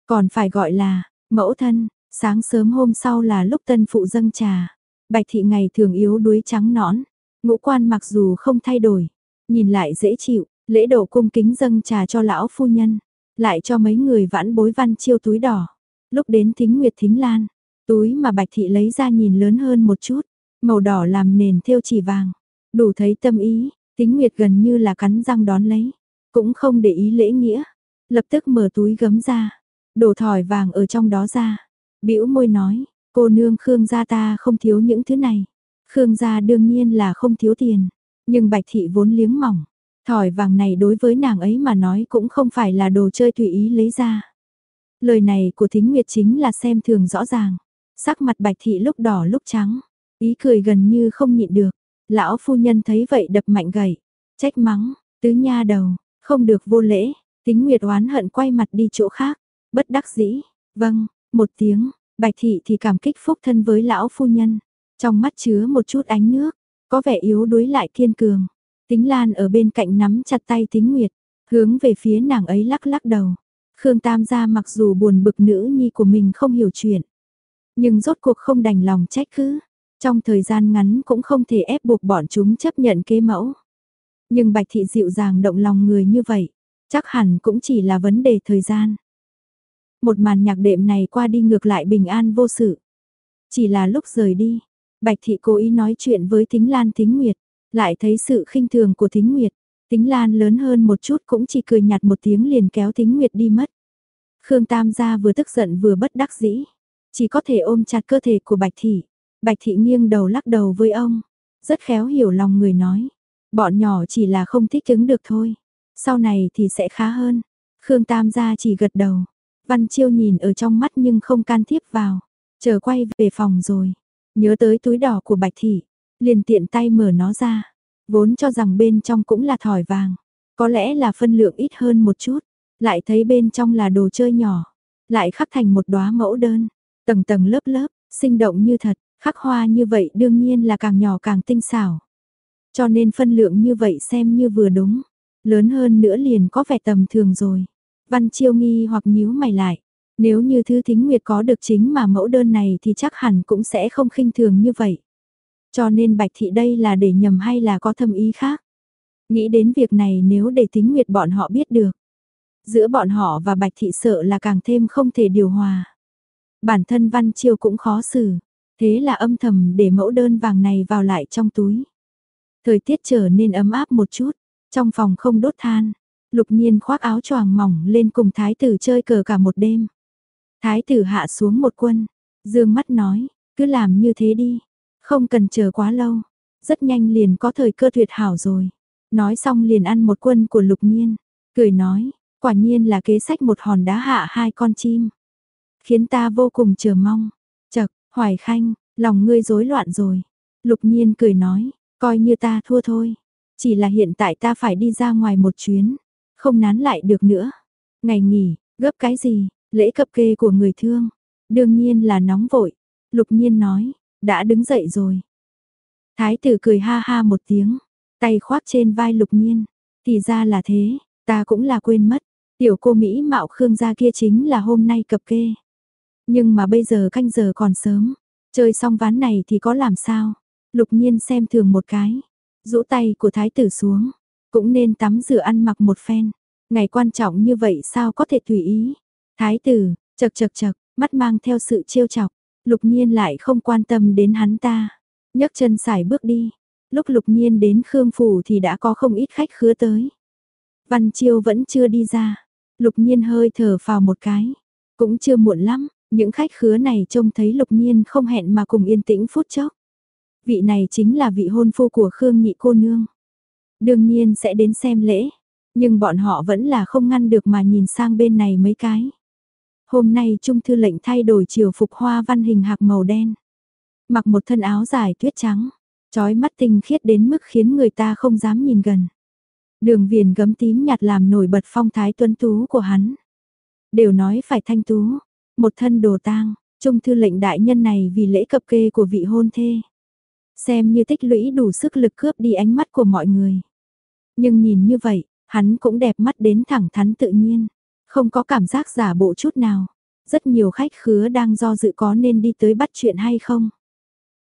Còn phải gọi là, mẫu thân, sáng sớm hôm sau là lúc tân phụ dâng trà. Bạch thị ngày thường yếu đuối trắng nõn, ngũ quan mặc dù không thay đổi, nhìn lại dễ chịu, lễ độ cung kính dâng trà cho lão phu nhân, lại cho mấy người vãn bối văn chiêu túi đỏ. Lúc đến thính nguyệt thính lan, túi mà bạch thị lấy ra nhìn lớn hơn một chút, màu đỏ làm nền thêu chỉ vàng, đủ thấy tâm ý, thính nguyệt gần như là cắn răng đón lấy, cũng không để ý lễ nghĩa, lập tức mở túi gấm ra, đổ thỏi vàng ở trong đó ra, bĩu môi nói, cô nương Khương gia ta không thiếu những thứ này. Khương gia đương nhiên là không thiếu tiền, nhưng bạch thị vốn liếng mỏng, thỏi vàng này đối với nàng ấy mà nói cũng không phải là đồ chơi tùy ý lấy ra. Lời này của Thính Nguyệt chính là xem thường rõ ràng, sắc mặt bạch thị lúc đỏ lúc trắng, ý cười gần như không nhịn được. Lão phu nhân thấy vậy đập mạnh gậy, trách mắng, tứ nha đầu, không được vô lễ, Tính Nguyệt oán hận quay mặt đi chỗ khác, bất đắc dĩ, vâng, một tiếng, Bạch thị thì cảm kích phúc thân với lão phu nhân, trong mắt chứa một chút ánh nước, có vẻ yếu đuối lại kiên cường. Tính Lan ở bên cạnh nắm chặt tay Tính Nguyệt, hướng về phía nàng ấy lắc lắc đầu. Khương Tam gia mặc dù buồn bực nữ nhi của mình không hiểu chuyện, nhưng rốt cuộc không đành lòng trách cứ. Trong thời gian ngắn cũng không thể ép buộc bọn chúng chấp nhận kế mẫu. Nhưng Bạch Thị dịu dàng động lòng người như vậy, chắc hẳn cũng chỉ là vấn đề thời gian. Một màn nhạc đệm này qua đi ngược lại bình an vô sự. Chỉ là lúc rời đi, Bạch Thị cố ý nói chuyện với Thính Lan Thính Nguyệt, lại thấy sự khinh thường của Thính Nguyệt. Thính Lan lớn hơn một chút cũng chỉ cười nhạt một tiếng liền kéo Thính Nguyệt đi mất. Khương Tam gia vừa tức giận vừa bất đắc dĩ, chỉ có thể ôm chặt cơ thể của Bạch Thị. Bạch Thị nghiêng đầu lắc đầu với ông, rất khéo hiểu lòng người nói. Bọn nhỏ chỉ là không thích ứng được thôi, sau này thì sẽ khá hơn. Khương Tam gia chỉ gật đầu, Văn Chiêu nhìn ở trong mắt nhưng không can thiệp vào. Chờ quay về phòng rồi. Nhớ tới túi đỏ của Bạch Thị. Liền tiện tay mở nó ra. Vốn cho rằng bên trong cũng là thỏi vàng. Có lẽ là phân lượng ít hơn một chút. Lại thấy bên trong là đồ chơi nhỏ. Lại khắc thành một đóa mẫu đơn. Tầng tầng lớp lớp, sinh động như thật. Khắc hoa như vậy đương nhiên là càng nhỏ càng tinh xảo. Cho nên phân lượng như vậy xem như vừa đúng. Lớn hơn nữa liền có vẻ tầm thường rồi. Văn Chiêu nghi hoặc nhíu mày lại. Nếu như thứ Thính Nguyệt có được chính mà mẫu đơn này thì chắc hẳn cũng sẽ không khinh thường như vậy. Cho nên Bạch Thị đây là để nhầm hay là có thâm ý khác. Nghĩ đến việc này nếu để Thính Nguyệt bọn họ biết được. Giữa bọn họ và Bạch Thị sợ là càng thêm không thể điều hòa. Bản thân Văn Chiêu cũng khó xử. Thế là âm thầm để mẫu đơn vàng này vào lại trong túi. Thời tiết trở nên ấm áp một chút. Trong phòng không đốt than, Lục nhiên khoác áo choàng mỏng lên cùng thái tử chơi cờ cả một đêm. Thái tử hạ xuống một quân, dương mắt nói, cứ làm như thế đi, không cần chờ quá lâu, rất nhanh liền có thời cơ tuyệt hảo rồi. Nói xong liền ăn một quân của lục nhiên, cười nói, quả nhiên là kế sách một hòn đá hạ hai con chim. Khiến ta vô cùng chờ mong. Chật, hoài khanh, lòng ngươi rối loạn rồi. Lục nhiên cười nói, coi như ta thua thôi. Chỉ là hiện tại ta phải đi ra ngoài một chuyến. Không nán lại được nữa. Ngày nghỉ, gấp cái gì, lễ cập kê của người thương. Đương nhiên là nóng vội. Lục nhiên nói, đã đứng dậy rồi. Thái tử cười ha ha một tiếng, tay khoác trên vai lục nhiên. Thì ra là thế, ta cũng là quên mất. Tiểu cô Mỹ mạo Khương gia kia chính là hôm nay cập kê. Nhưng mà bây giờ canh giờ còn sớm, chơi xong ván này thì có làm sao? Lục nhiên xem thường một cái, rũ tay của thái tử xuống, cũng nên tắm rửa ăn mặc một phen. Ngày quan trọng như vậy sao có thể tùy ý. Thái tử, chật chật chật, mắt mang theo sự trêu chọc. Lục nhiên lại không quan tâm đến hắn ta. nhấc chân xài bước đi. Lúc lục nhiên đến Khương Phủ thì đã có không ít khách khứa tới. Văn Chiêu vẫn chưa đi ra. Lục nhiên hơi thở vào một cái. Cũng chưa muộn lắm, những khách khứa này trông thấy lục nhiên không hẹn mà cùng yên tĩnh phút chốc. Vị này chính là vị hôn phu của Khương Nhị cô nương. Đương nhiên sẽ đến xem lễ, nhưng bọn họ vẫn là không ngăn được mà nhìn sang bên này mấy cái. Hôm nay Trung Thư lệnh thay đổi chiều phục hoa văn hình hạc màu đen. Mặc một thân áo dài tuyết trắng, trói mắt tinh khiết đến mức khiến người ta không dám nhìn gần. Đường viền gấm tím nhạt làm nổi bật phong thái tuấn tú của hắn. Đều nói phải thanh tú, một thân đồ tang, trung thư lệnh đại nhân này vì lễ cập kê của vị hôn thê. Xem như tích lũy đủ sức lực cướp đi ánh mắt của mọi người. Nhưng nhìn như vậy, hắn cũng đẹp mắt đến thẳng thắn tự nhiên, không có cảm giác giả bộ chút nào. Rất nhiều khách khứa đang do dự có nên đi tới bắt chuyện hay không.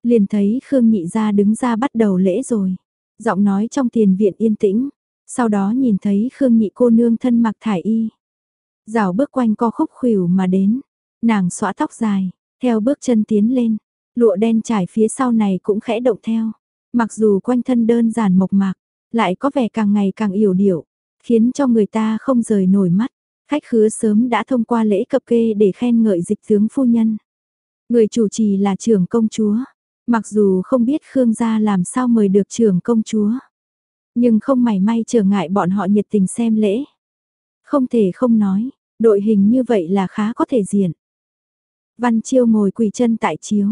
Liền thấy Khương Nhị ra đứng ra bắt đầu lễ rồi. Giọng nói trong tiền viện yên tĩnh, sau đó nhìn thấy Khương Nhị cô nương thân mặc thải y. Rào bước quanh co khúc khuỷu mà đến, nàng xõa tóc dài, theo bước chân tiến lên, lụa đen trải phía sau này cũng khẽ động theo. Mặc dù quanh thân đơn giản mộc mạc, lại có vẻ càng ngày càng yểu điệu, khiến cho người ta không rời nổi mắt. Khách khứa sớm đã thông qua lễ cập kê để khen ngợi dịch tướng phu nhân. Người chủ trì là trưởng công chúa, mặc dù không biết Khương gia làm sao mời được trưởng công chúa. Nhưng không mảy may trở ngại bọn họ nhiệt tình xem lễ. Không thể không nói, đội hình như vậy là khá có thể diện. Văn Chiêu ngồi quỳ chân tại chiếu,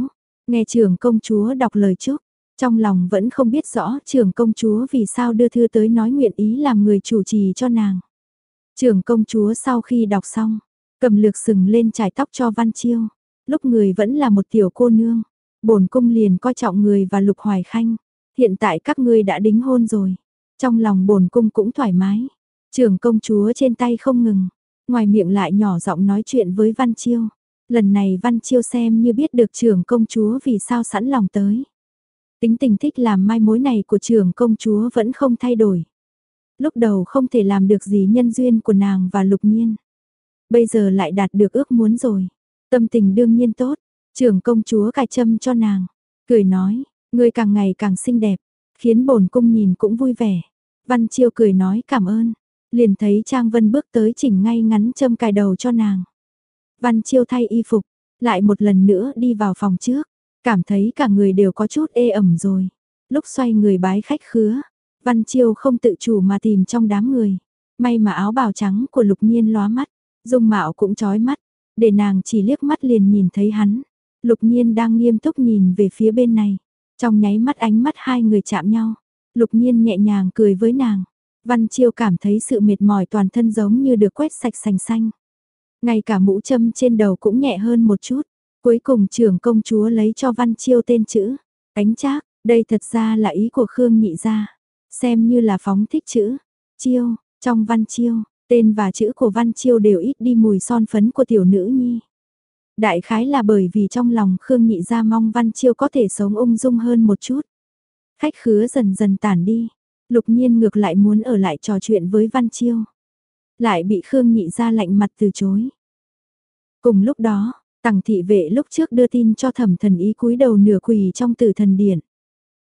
nghe trưởng công chúa đọc lời chúc, trong lòng vẫn không biết rõ trưởng công chúa vì sao đưa thư tới nói nguyện ý làm người chủ trì cho nàng. Trưởng công chúa sau khi đọc xong, cầm lược sừng lên trải tóc cho Văn Chiêu, lúc người vẫn là một tiểu cô nương, bổn cung liền coi trọng người và Lục Hoài Khanh, hiện tại các ngươi đã đính hôn rồi, trong lòng bổn cung cũng thoải mái. Trưởng công chúa trên tay không ngừng, ngoài miệng lại nhỏ giọng nói chuyện với Văn Chiêu. Lần này Văn Chiêu xem như biết được trưởng công chúa vì sao sẵn lòng tới. Tính tình thích làm mai mối này của trưởng công chúa vẫn không thay đổi. Lúc đầu không thể làm được gì nhân duyên của nàng và lục nhiên. Bây giờ lại đạt được ước muốn rồi. Tâm tình đương nhiên tốt, trưởng công chúa cài châm cho nàng. Cười nói, người càng ngày càng xinh đẹp, khiến bổn cung nhìn cũng vui vẻ. Văn Chiêu cười nói cảm ơn, liền thấy Trang Vân bước tới chỉnh ngay ngắn châm cài đầu cho nàng. Văn Chiêu thay y phục, lại một lần nữa đi vào phòng trước, cảm thấy cả người đều có chút ê ẩm rồi. Lúc xoay người bái khách khứa, Văn Chiêu không tự chủ mà tìm trong đám người. May mà áo bào trắng của Lục Nhiên lóa mắt, dung mạo cũng chói mắt, để nàng chỉ liếc mắt liền nhìn thấy hắn. Lục Nhiên đang nghiêm túc nhìn về phía bên này, trong nháy mắt ánh mắt hai người chạm nhau. Lục Nhiên nhẹ nhàng cười với nàng. Văn Chiêu cảm thấy sự mệt mỏi toàn thân giống như được quét sạch sành xanh. Ngay cả mũ châm trên đầu cũng nhẹ hơn một chút. Cuối cùng trưởng công chúa lấy cho Văn Chiêu tên chữ. Ánh trác, đây thật ra là ý của Khương Nhị gia. Xem như là phóng thích chữ. Chiêu, trong Văn Chiêu, tên và chữ của Văn Chiêu đều ít đi mùi son phấn của tiểu nữ nhi. Đại khái là bởi vì trong lòng Khương Nhị gia mong Văn Chiêu có thể sống ung dung hơn một chút. Khách khứa dần dần tản đi, lục nhiên ngược lại muốn ở lại trò chuyện với Văn Chiêu. Lại bị Khương Nhị ra lạnh mặt từ chối. Cùng lúc đó, tằng thị vệ lúc trước đưa tin cho thẩm thần ý cúi đầu nửa quỳ trong tử thần điện.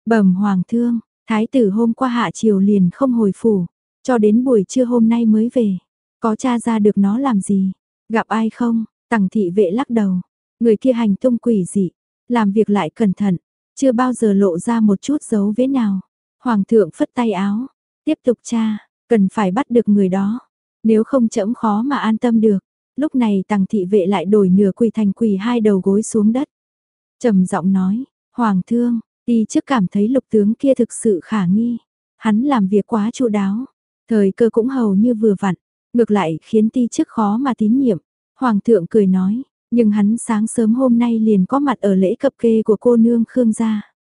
Bẩm hoàng thương, thái tử hôm qua hạ chiều liền không hồi phủ, cho đến buổi trưa hôm nay mới về. Có cha ra được nó làm gì? Gặp ai không? Tằng thị vệ lắc đầu. Người kia hành tung quỷ dị, làm việc lại cẩn thận, chưa bao giờ lộ ra một chút dấu vết nào. Hoàng thượng phất tay áo, tiếp tục tra, cần phải bắt được người đó. Nếu không chậm khó mà an tâm được. Lúc này tàng thị vệ lại đổi nửa quỳ thành quỳ hai đầu gối xuống đất. trầm giọng nói, Hoàng thương, đi trước cảm thấy lục tướng kia thực sự khả nghi. Hắn làm việc quá chu đáo, thời cơ cũng hầu như vừa vặn, ngược lại khiến ti trước khó mà tín nhiệm. Hoàng thượng cười nói, nhưng hắn sáng sớm hôm nay liền có mặt ở lễ cập kê của cô nương Khương gia.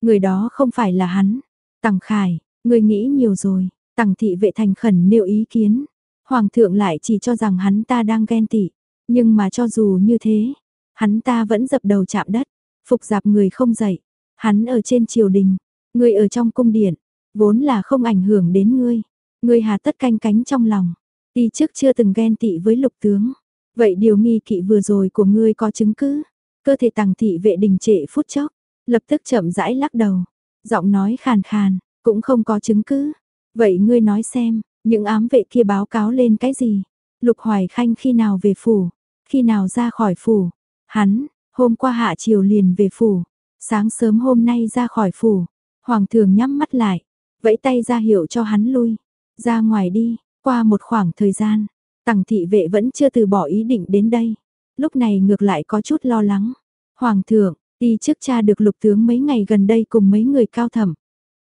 Người đó không phải là hắn. Tằng Khải, người nghĩ nhiều rồi. Tằng thị vệ thành khẩn nêu ý kiến. Hoàng thượng lại chỉ cho rằng hắn ta đang ghen tị. Nhưng mà cho dù như thế, hắn ta vẫn dập đầu chạm đất. Phục dạp người không dậy. Hắn ở trên triều đình, người ở trong cung điện, vốn là không ảnh hưởng đến ngươi. Ngươi hà tất canh cánh trong lòng. Ti trước chưa từng ghen tị với lục tướng. Vậy điều nghi kỵ vừa rồi của ngươi có chứng cứ? Cơ thể tàng thị vệ đình trệ phút chốc, lập tức chậm rãi lắc đầu. Giọng nói khàn khàn, cũng không có chứng cứ. Vậy ngươi nói xem, những ám vệ kia báo cáo lên cái gì? Lục Hoài Khanh khi nào về phủ? Khi nào ra khỏi phủ? Hắn, hôm qua hạ chiều liền về phủ. Sáng sớm hôm nay ra khỏi phủ. Hoàng thường nhắm mắt lại, vẫy tay ra hiệu cho hắn lui. Ra ngoài đi, qua một khoảng thời gian, Tằng thị vệ vẫn chưa từ bỏ ý định đến đây. Lúc này ngược lại có chút lo lắng. Hoàng thượng, đi trước cha được lục tướng mấy ngày gần đây cùng mấy người cao thẩm.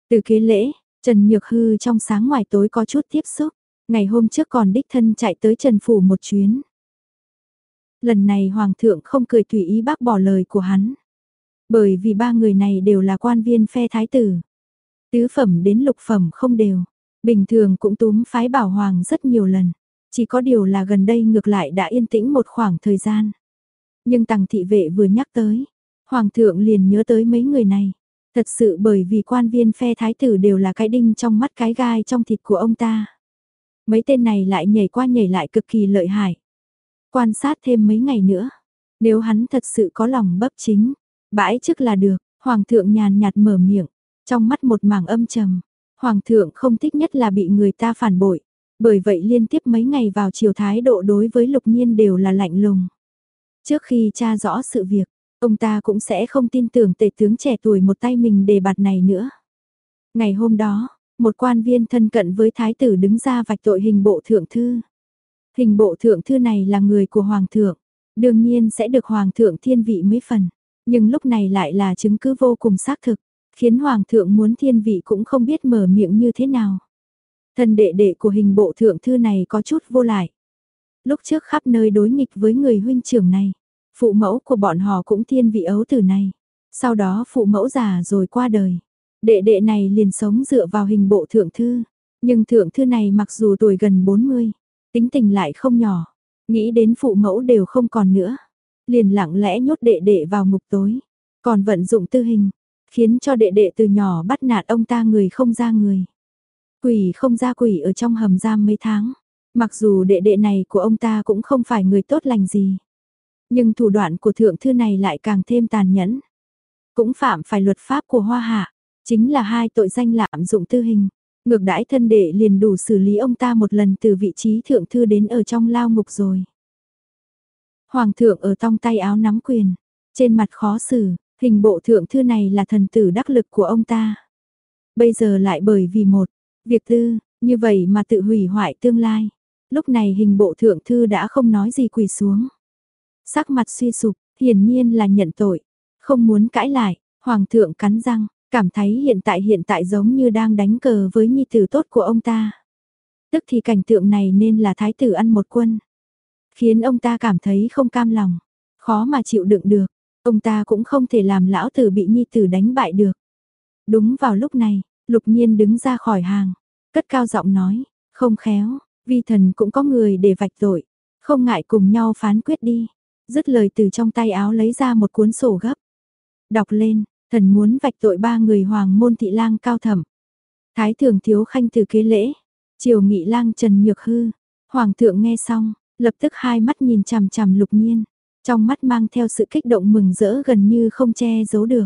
Từ kế lễ, Trần Nhược Hư trong sáng ngoài tối có chút tiếp xúc. Ngày hôm trước còn đích thân chạy tới Trần Phủ một chuyến. Lần này Hoàng thượng không cười tùy ý bác bỏ lời của hắn. Bởi vì ba người này đều là quan viên phe thái tử. Tứ phẩm đến lục phẩm không đều. Bình thường cũng túm phái bảo Hoàng rất nhiều lần. Chỉ có điều là gần đây ngược lại đã yên tĩnh một khoảng thời gian. Nhưng tàng thị vệ vừa nhắc tới. Hoàng thượng liền nhớ tới mấy người này. Thật sự bởi vì quan viên phe thái tử đều là cái đinh trong mắt cái gai trong thịt của ông ta. Mấy tên này lại nhảy qua nhảy lại cực kỳ lợi hại. Quan sát thêm mấy ngày nữa. Nếu hắn thật sự có lòng bấp chính, bãi chức là được, Hoàng thượng nhàn nhạt mở miệng, trong mắt một mảng âm trầm. Hoàng thượng không thích nhất là bị người ta phản bội, bởi vậy liên tiếp mấy ngày vào chiều thái độ đối với lục nhiên đều là lạnh lùng. Trước khi tra rõ sự việc, ông ta cũng sẽ không tin tưởng tể tướng trẻ tuổi một tay mình đề bạt này nữa. Ngày hôm đó, một quan viên thân cận với thái tử đứng ra vạch tội hình bộ thượng thư. Hình bộ thượng thư này là người của hoàng thượng, đương nhiên sẽ được hoàng thượng thiên vị mấy phần, nhưng lúc này lại là chứng cứ vô cùng xác thực, khiến hoàng thượng muốn thiên vị cũng không biết mở miệng như thế nào. Thân đệ đệ của hình bộ thượng thư này có chút vô lại. Lúc trước khắp nơi đối nghịch với người huynh trưởng này, phụ mẫu của bọn họ cũng thiên vị ấu tử này. Sau đó phụ mẫu già rồi qua đời. Đệ đệ này liền sống dựa vào hình bộ thượng thư. Nhưng thượng thư này mặc dù tuổi gần 40, tính tình lại không nhỏ. Nghĩ đến phụ mẫu đều không còn nữa. Liền lặng lẽ nhốt đệ đệ vào ngục tối. Còn vận dụng tư hình, khiến cho đệ đệ từ nhỏ bắt nạt ông ta người không ra người. Quỷ không ra quỷ ở trong hầm giam mấy tháng. Mặc dù đệ đệ này của ông ta cũng không phải người tốt lành gì. Nhưng thủ đoạn của thượng thư này lại càng thêm tàn nhẫn. Cũng phạm phải luật pháp của hoa hạ. Chính là hai tội danh lạm dụng tư hình. Ngược đãi thân đệ liền đủ xử lý ông ta một lần từ vị trí thượng thư đến ở trong lao ngục rồi. Hoàng thượng ở trong tay áo nắm quyền. Trên mặt khó xử, hình bộ thượng thư này là thần tử đắc lực của ông ta. Bây giờ lại bởi vì một, việc tư, như vậy mà tự hủy hoại tương lai. Lúc này hình bộ thượng thư đã không nói gì quỳ xuống. Sắc mặt suy sụp, hiển nhiên là nhận tội. Không muốn cãi lại, hoàng thượng cắn răng, cảm thấy hiện tại hiện tại giống như đang đánh cờ với nhi tử tốt của ông ta. Tức thì cảnh tượng này nên là thái tử ăn một quân. Khiến ông ta cảm thấy không cam lòng, khó mà chịu đựng được. Ông ta cũng không thể làm lão tử bị nhi tử đánh bại được. Đúng vào lúc này, lục nhiên đứng ra khỏi hàng, cất cao giọng nói, không khéo, vi thần cũng có người để vạch tội, không ngại cùng nhau phán quyết đi. Dứt lời từ trong tay áo lấy ra một cuốn sổ gấp. Đọc lên, thần muốn vạch tội ba người hoàng môn thị lang cao thẩm. Thái thường thiếu khanh từ kế lễ, triều nghị lang trần nhược hư. Hoàng thượng nghe xong, lập tức hai mắt nhìn chằm chằm lục nhiên, trong mắt mang theo sự kích động mừng rỡ gần như không che giấu được.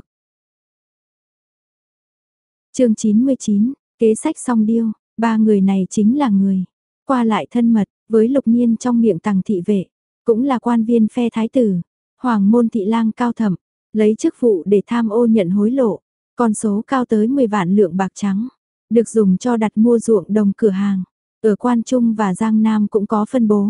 chương 99, kế sách song điêu, ba người này chính là người, qua lại thân mật, với lục nhiên trong miệng tàng thị vệ, cũng là quan viên phe thái tử, hoàng môn thị lang cao thẩm, lấy chức vụ để tham ô nhận hối lộ, con số cao tới 10 vạn lượng bạc trắng, được dùng cho đặt mua ruộng đồng cửa hàng, ở Quan Trung và Giang Nam cũng có phân bố.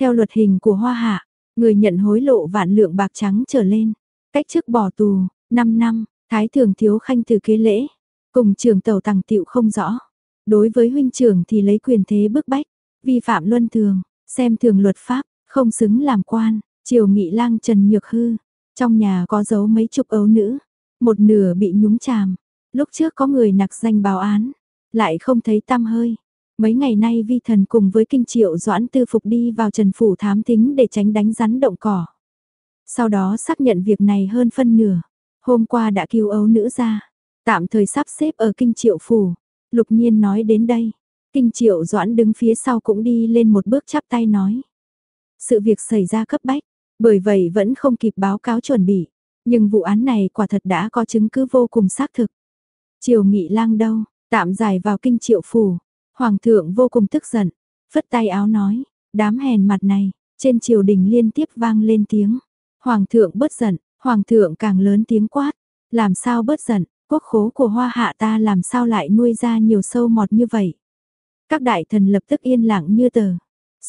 Theo luật hình của Hoa Hạ, người nhận hối lộ vạn lượng bạc trắng trở lên, cách chức bỏ tù, 5 năm, thái thường thiếu khanh từ kế lễ, cùng trường tàu tàng tiệu không rõ. Đối với huynh trưởng thì lấy quyền thế bức bách, vi phạm luân thường, xem thường luật pháp, không xứng làm quan, triều nghị lang Trần Nhược Hư, trong nhà có giấu mấy chục ấu nữ, một nửa bị nhúng chàm, lúc trước có người nặc danh báo án, lại không thấy tăm hơi. Mấy ngày nay vi thần cùng với kinh triệu doãn tư phục đi vào trần phủ thám thính để tránh đánh rắn động cỏ. Sau đó xác nhận việc này hơn phân nửa, hôm qua đã cứu ấu nữ ra, tạm thời sắp xếp ở kinh triệu phủ. Lục nhiên nói đến đây, kinh triệu doãn đứng phía sau cũng đi lên một bước chắp tay nói. Sự việc xảy ra cấp bách, bởi vậy vẫn không kịp báo cáo chuẩn bị. Nhưng vụ án này quả thật đã có chứng cứ vô cùng xác thực. Triều nghị lang đâu, tạm giải vào kinh triệu phủ. Hoàng thượng vô cùng tức giận, phất tay áo nói, đám hèn mặt này, trên triều đình liên tiếp vang lên tiếng. Hoàng thượng bớt giận, hoàng thượng càng lớn tiếng quát, làm sao bớt giận, quốc khố của hoa hạ ta làm sao lại nuôi ra nhiều sâu mọt như vậy. Các đại thần lập tức yên lặng như tờ,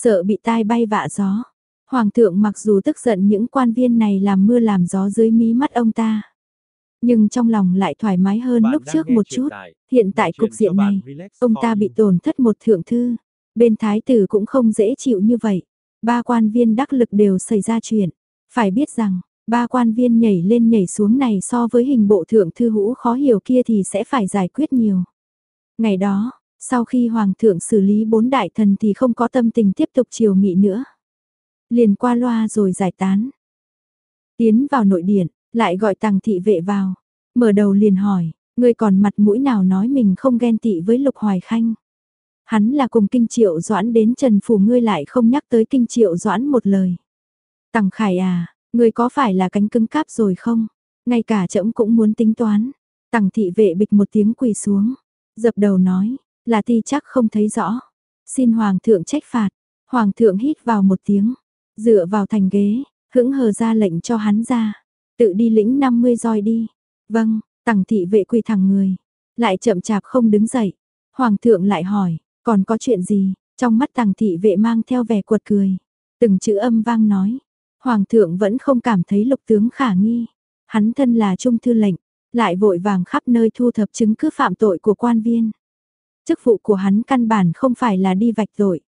sợ bị tai bay vạ gió. Hoàng thượng mặc dù tức giận những quan viên này làm mưa làm gió dưới mí mắt ông ta. Nhưng trong lòng lại thoải mái hơn lúc trước một chút. Hiện tại cục diện này, ông ta bị tổn thất một thượng thư. Bên thái tử cũng không dễ chịu như vậy. ba quan viên đắc lực đều xảy ra chuyện. Phải biết rằng, ba quan viên nhảy lên nhảy xuống này so với hình bộ thượng thư hũ khó hiểu kia thì sẽ phải giải quyết nhiều. Ngày đó, sau khi hoàng thượng xử lý bốn đại thần thì không có tâm tình tiếp tục chiều nghị nữa. Liền qua loa rồi giải tán. Tiến vào nội điện, lại gọi tàng thị vệ vào. Mở đầu liền hỏi, người còn mặt mũi nào nói mình không ghen tị với Lục Hoài Khanh. Hắn là cùng kinh triệu doãn đến Trần Phủ ngươi lại không nhắc tới kinh triệu doãn một lời. Tằng Khải à, ngươi có phải là cánh cứng cáp rồi không? Ngay cả trẫm cũng muốn tính toán. Tằng thị vệ bịch một tiếng quỳ xuống, dập đầu nói, là ti chắc không thấy rõ. Xin hoàng thượng trách phạt. Hoàng thượng hít vào một tiếng, dựa vào thành ghế, hững hờ ra lệnh cho hắn ra, tự đi lĩnh 50 roi đi. Vâng, tằng thị vệ quỳ thẳng người, lại chậm chạp không đứng dậy. Hoàng thượng lại hỏi, còn có chuyện gì? Trong mắt tàng thị vệ mang theo vẻ cuột cười. Từng chữ âm vang nói. Hoàng thượng vẫn không cảm thấy lục tướng khả nghi. Hắn thân là trung thư lệnh, lại vội vàng khắp nơi thu thập chứng cứ phạm tội của quan viên. Chức vụ của hắn căn bản không phải là đi vạch tội.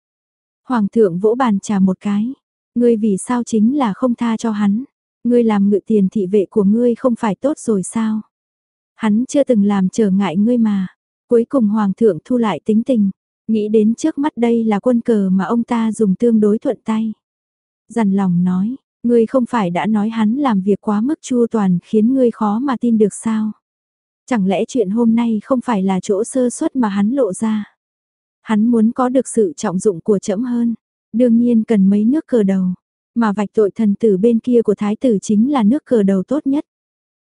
Hoàng thượng vỗ bàn trà một cái. Ngươi vì sao chính là không tha cho hắn. Ngươi làm ngự tiền thị vệ của ngươi không phải tốt rồi sao? Hắn chưa từng làm trở ngại ngươi mà. Cuối cùng hoàng thượng thu lại tính tình. Nghĩ đến trước mắt đây là quân cờ mà ông ta dùng tương đối thuận tay. Dằn lòng nói, ngươi không phải đã nói hắn làm việc quá mức chu toàn khiến ngươi khó mà tin được sao? Chẳng lẽ chuyện hôm nay không phải là chỗ sơ suất mà hắn lộ ra? Hắn muốn có được sự trọng dụng của trẫm hơn, đương nhiên cần mấy nước cờ đầu, mà vạch tội thần tử bên kia của thái tử chính là nước cờ đầu tốt nhất.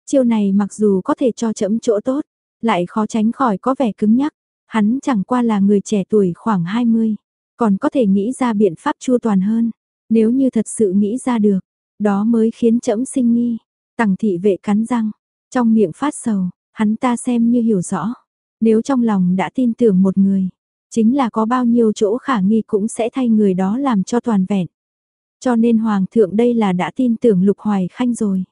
Chiêu này mặc dù có thể cho trẫm chỗ tốt, lại khó tránh khỏi có vẻ cứng nhắc. Hắn chẳng qua là người trẻ tuổi khoảng 20, còn có thể nghĩ ra biện pháp chua toàn hơn. Nếu như thật sự nghĩ ra được, đó mới khiến trẫm sinh nghi. Tằng thị vệ cắn răng, trong miệng phát sầu, hắn ta xem như hiểu rõ. Nếu trong lòng đã tin tưởng một người, chính là có bao nhiêu chỗ khả nghi cũng sẽ thay người đó làm cho toàn vẹn. Cho nên Hoàng thượng đây là đã tin tưởng Lục Hoài Khanh rồi.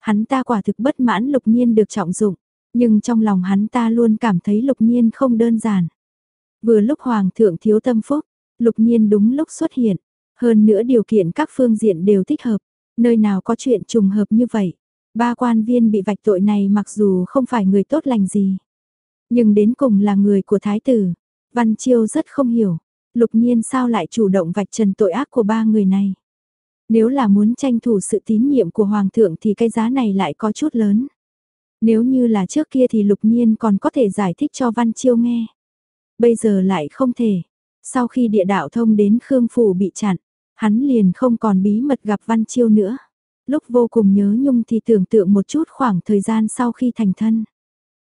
Hắn ta quả thực bất mãn Lục Nhiên được trọng dụng. Nhưng trong lòng hắn ta luôn cảm thấy lục nhiên không đơn giản. Vừa lúc hoàng thượng thiếu tâm phúc, lục nhiên đúng lúc xuất hiện. Hơn nữa điều kiện các phương diện đều thích hợp. Nơi nào có chuyện trùng hợp như vậy. Ba quan viên bị vạch tội này mặc dù không phải người tốt lành gì. Nhưng đến cùng là người của thái tử. Văn Chiêu rất không hiểu. Lục nhiên sao lại chủ động vạch trần tội ác của ba người này. Nếu là muốn tranh thủ sự tín nhiệm của Hoàng thượng thì cái giá này lại có chút lớn. Nếu như là trước kia thì lục nhiên còn có thể giải thích cho Văn Chiêu nghe. Bây giờ lại không thể. Sau khi địa đạo thông đến Khương Phủ bị chặn, hắn liền không còn bí mật gặp Văn Chiêu nữa. Lúc vô cùng nhớ nhung thì tưởng tượng một chút khoảng thời gian sau khi thành thân.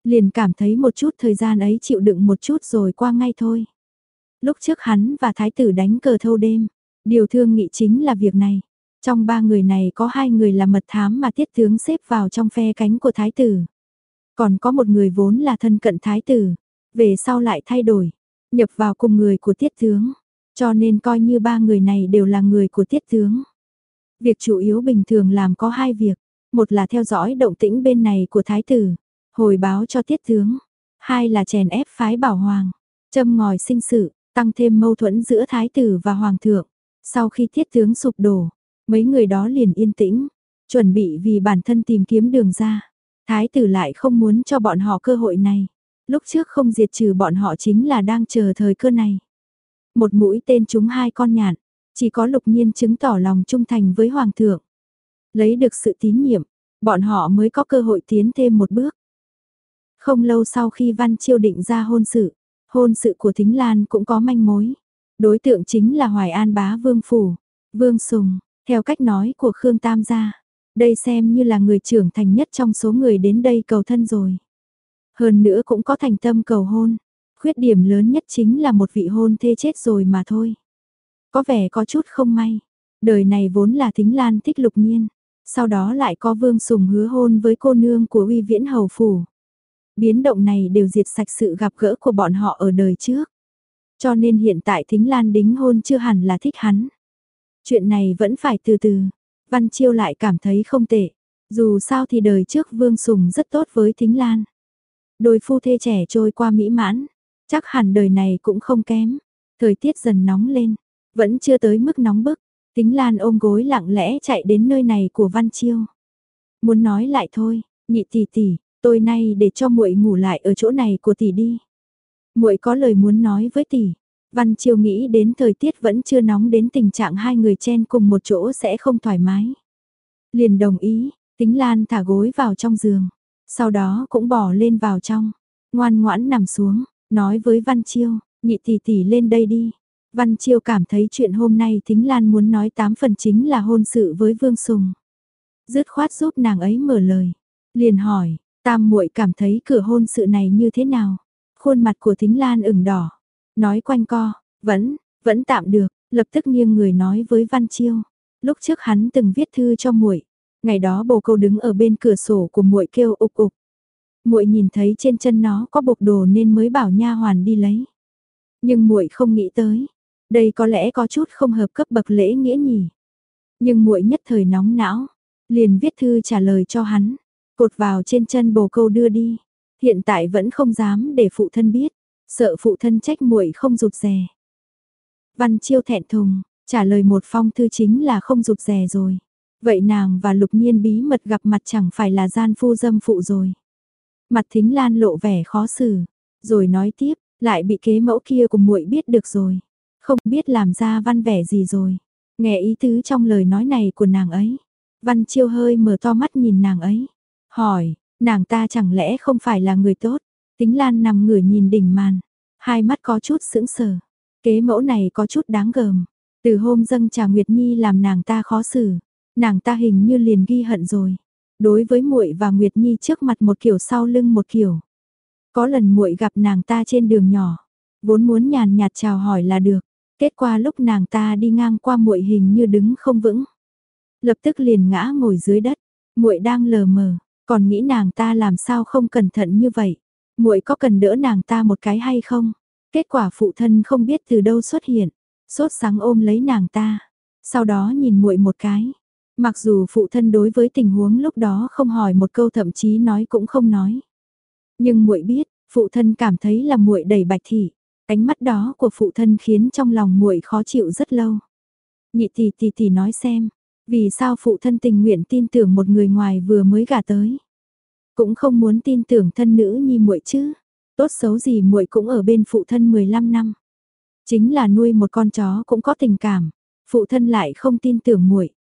Liền cảm thấy một chút thời gian ấy chịu đựng một chút rồi qua ngay thôi. Lúc trước hắn và thái tử đánh cờ thâu đêm, điều thương nghị chính là việc này. Trong ba người này có hai người là mật thám mà tiết tướng xếp vào trong phe cánh của thái tử. Còn có một người vốn là thân cận thái tử, về sau lại thay đổi, nhập vào cùng người của tiết tướng. Cho nên coi như ba người này đều là người của tiết tướng. Việc chủ yếu bình thường làm có hai việc, một là theo dõi động tĩnh bên này của thái tử, hồi báo cho tiết tướng, hai là chèn ép phái bảo hoàng, châm ngòi sinh sự, tăng thêm mâu thuẫn giữa thái tử và hoàng thượng. Sau khi tiết tướng sụp đổ, Mấy người đó liền yên tĩnh, chuẩn bị vì bản thân tìm kiếm đường ra. Thái tử lại không muốn cho bọn họ cơ hội này. Lúc trước không diệt trừ bọn họ chính là đang chờ thời cơ này. Một mũi tên chúng hai con nhạn, chỉ có lục nhiên chứng tỏ lòng trung thành với hoàng thượng. Lấy được sự tín nhiệm, bọn họ mới có cơ hội tiến thêm một bước. Không lâu sau khi Văn Chiêu định ra hôn sự, hôn sự của Thính Lan cũng có manh mối. Đối tượng chính là Hoài An bá Vương Phủ, Vương Sùng, theo cách nói của Khương Tam gia, đây xem như là người trưởng thành nhất trong số người đến đây cầu thân rồi. Hơn nữa cũng có thành tâm cầu hôn, khuyết điểm lớn nhất chính là một vị hôn thê chết rồi mà thôi. Có vẻ có chút không may, đời này vốn là thính lan thích lục nhiên, sau đó lại có vương sùng hứa hôn với cô nương của uy viễn hầu phủ. Biến động này đều diệt sạch sự gặp gỡ của bọn họ ở đời trước. Cho nên hiện tại thính lan đính hôn chưa hẳn là thích hắn. Chuyện này vẫn phải từ từ. Văn Chiêu lại cảm thấy không tệ. Dù sao thì đời trước Vương Sùng rất tốt với Thính Lan. Đôi phu thê trẻ trôi qua mỹ mãn. Chắc hẳn đời này cũng không kém. Thời tiết dần nóng lên. Vẫn chưa tới mức nóng bức, Tính Lan ôm gối lặng lẽ chạy đến nơi này của Văn Chiêu. Muốn nói lại thôi, nhị tỷ tỷ, tôi nay để cho muội ngủ lại ở chỗ này của tỷ đi. Muội có lời muốn nói với tỷ. Văn Chiêu nghĩ đến thời tiết vẫn chưa nóng đến tình trạng hai người chen cùng một chỗ sẽ không thoải mái. Liền đồng ý, Tính Lan thả gối vào trong giường, sau đó cũng bỏ lên vào trong, ngoan ngoãn nằm xuống, nói với Văn Chiêu, nhị tỷ tỷ lên đây đi. Văn Chiêu cảm thấy chuyện hôm nay Thính Lan muốn nói tám phần chính là hôn sự với Vương Sùng. Dứt khoát giúp nàng ấy mở lời. Liền hỏi, tam muội cảm thấy cửa hôn sự này như thế nào? Khuôn mặt của Thính Lan ửng đỏ. Nói quanh co, vẫn, vẫn tạm được, lập tức nghiêng người nói với Văn Chiêu. Lúc trước hắn từng viết thư cho muội, ngày đó bồ câu đứng ở bên cửa sổ của muội kêu ục ục. Muội nhìn thấy trên chân nó có bộc đồ nên mới bảo nha hoàn đi lấy. Nhưng muội không nghĩ tới, đây có lẽ có chút không hợp cấp bậc lễ nghĩa nhỉ. Nhưng muội nhất thời nóng não, liền viết thư trả lời cho hắn, cột vào trên chân bồ câu đưa đi. Hiện tại vẫn không dám để phụ thân biết, sợ phụ thân trách muội không rụt rè. Văn Chiêu thẹn thùng, trả lời một phong thư chính là không rụt rè rồi. Vậy nàng và Lục Nhiên bí mật gặp mặt chẳng phải là gian phu dâm phụ rồi. Mặt Thính Lan lộ vẻ khó xử, rồi nói tiếp, lại bị kế mẫu kia của muội biết được rồi. Không biết làm ra văn vẻ gì rồi. Nghe ý tứ trong lời nói này của nàng ấy. Văn Chiêu hơi mở to mắt nhìn nàng ấy. Hỏi, nàng ta chẳng lẽ không phải là người tốt? Tính Lan nằm ngửa nhìn đỉnh màn. Hai mắt có chút sững sờ. Kế mẫu này có chút đáng gờm. Từ hôm dâng trà Nguyệt Nhi làm nàng ta khó xử. Nàng ta hình như liền ghi hận rồi. Đối với muội và Nguyệt Nhi trước mặt một kiểu sau lưng một kiểu. Có lần muội gặp nàng ta trên đường nhỏ, vốn muốn nhàn nhạt chào hỏi là được, kết quả lúc nàng ta đi ngang qua muội hình như đứng không vững, lập tức liền ngã ngồi dưới đất, muội đang lờ mờ, còn nghĩ nàng ta làm sao không cẩn thận như vậy, muội có cần đỡ nàng ta một cái hay không? Kết quả phụ thân không biết từ đâu xuất hiện, sốt sáng ôm lấy nàng ta, sau đó nhìn muội một cái. Mặc dù phụ thân đối với tình huống lúc đó không hỏi một câu thậm chí nói cũng không nói. Nhưng muội biết, phụ thân cảm thấy là muội đẩy bạch thị. Ánh mắt đó của phụ thân khiến trong lòng muội khó chịu rất lâu. Nhị tỷ tỷ tỷ nói xem, vì sao phụ thân tình nguyện tin tưởng một người ngoài vừa mới gả tới. Cũng không muốn tin tưởng thân nữ nhi muội chứ. Tốt xấu gì muội cũng ở bên phụ thân 15 năm. Chính là nuôi một con chó cũng có tình cảm, phụ thân lại không tin tưởng muội.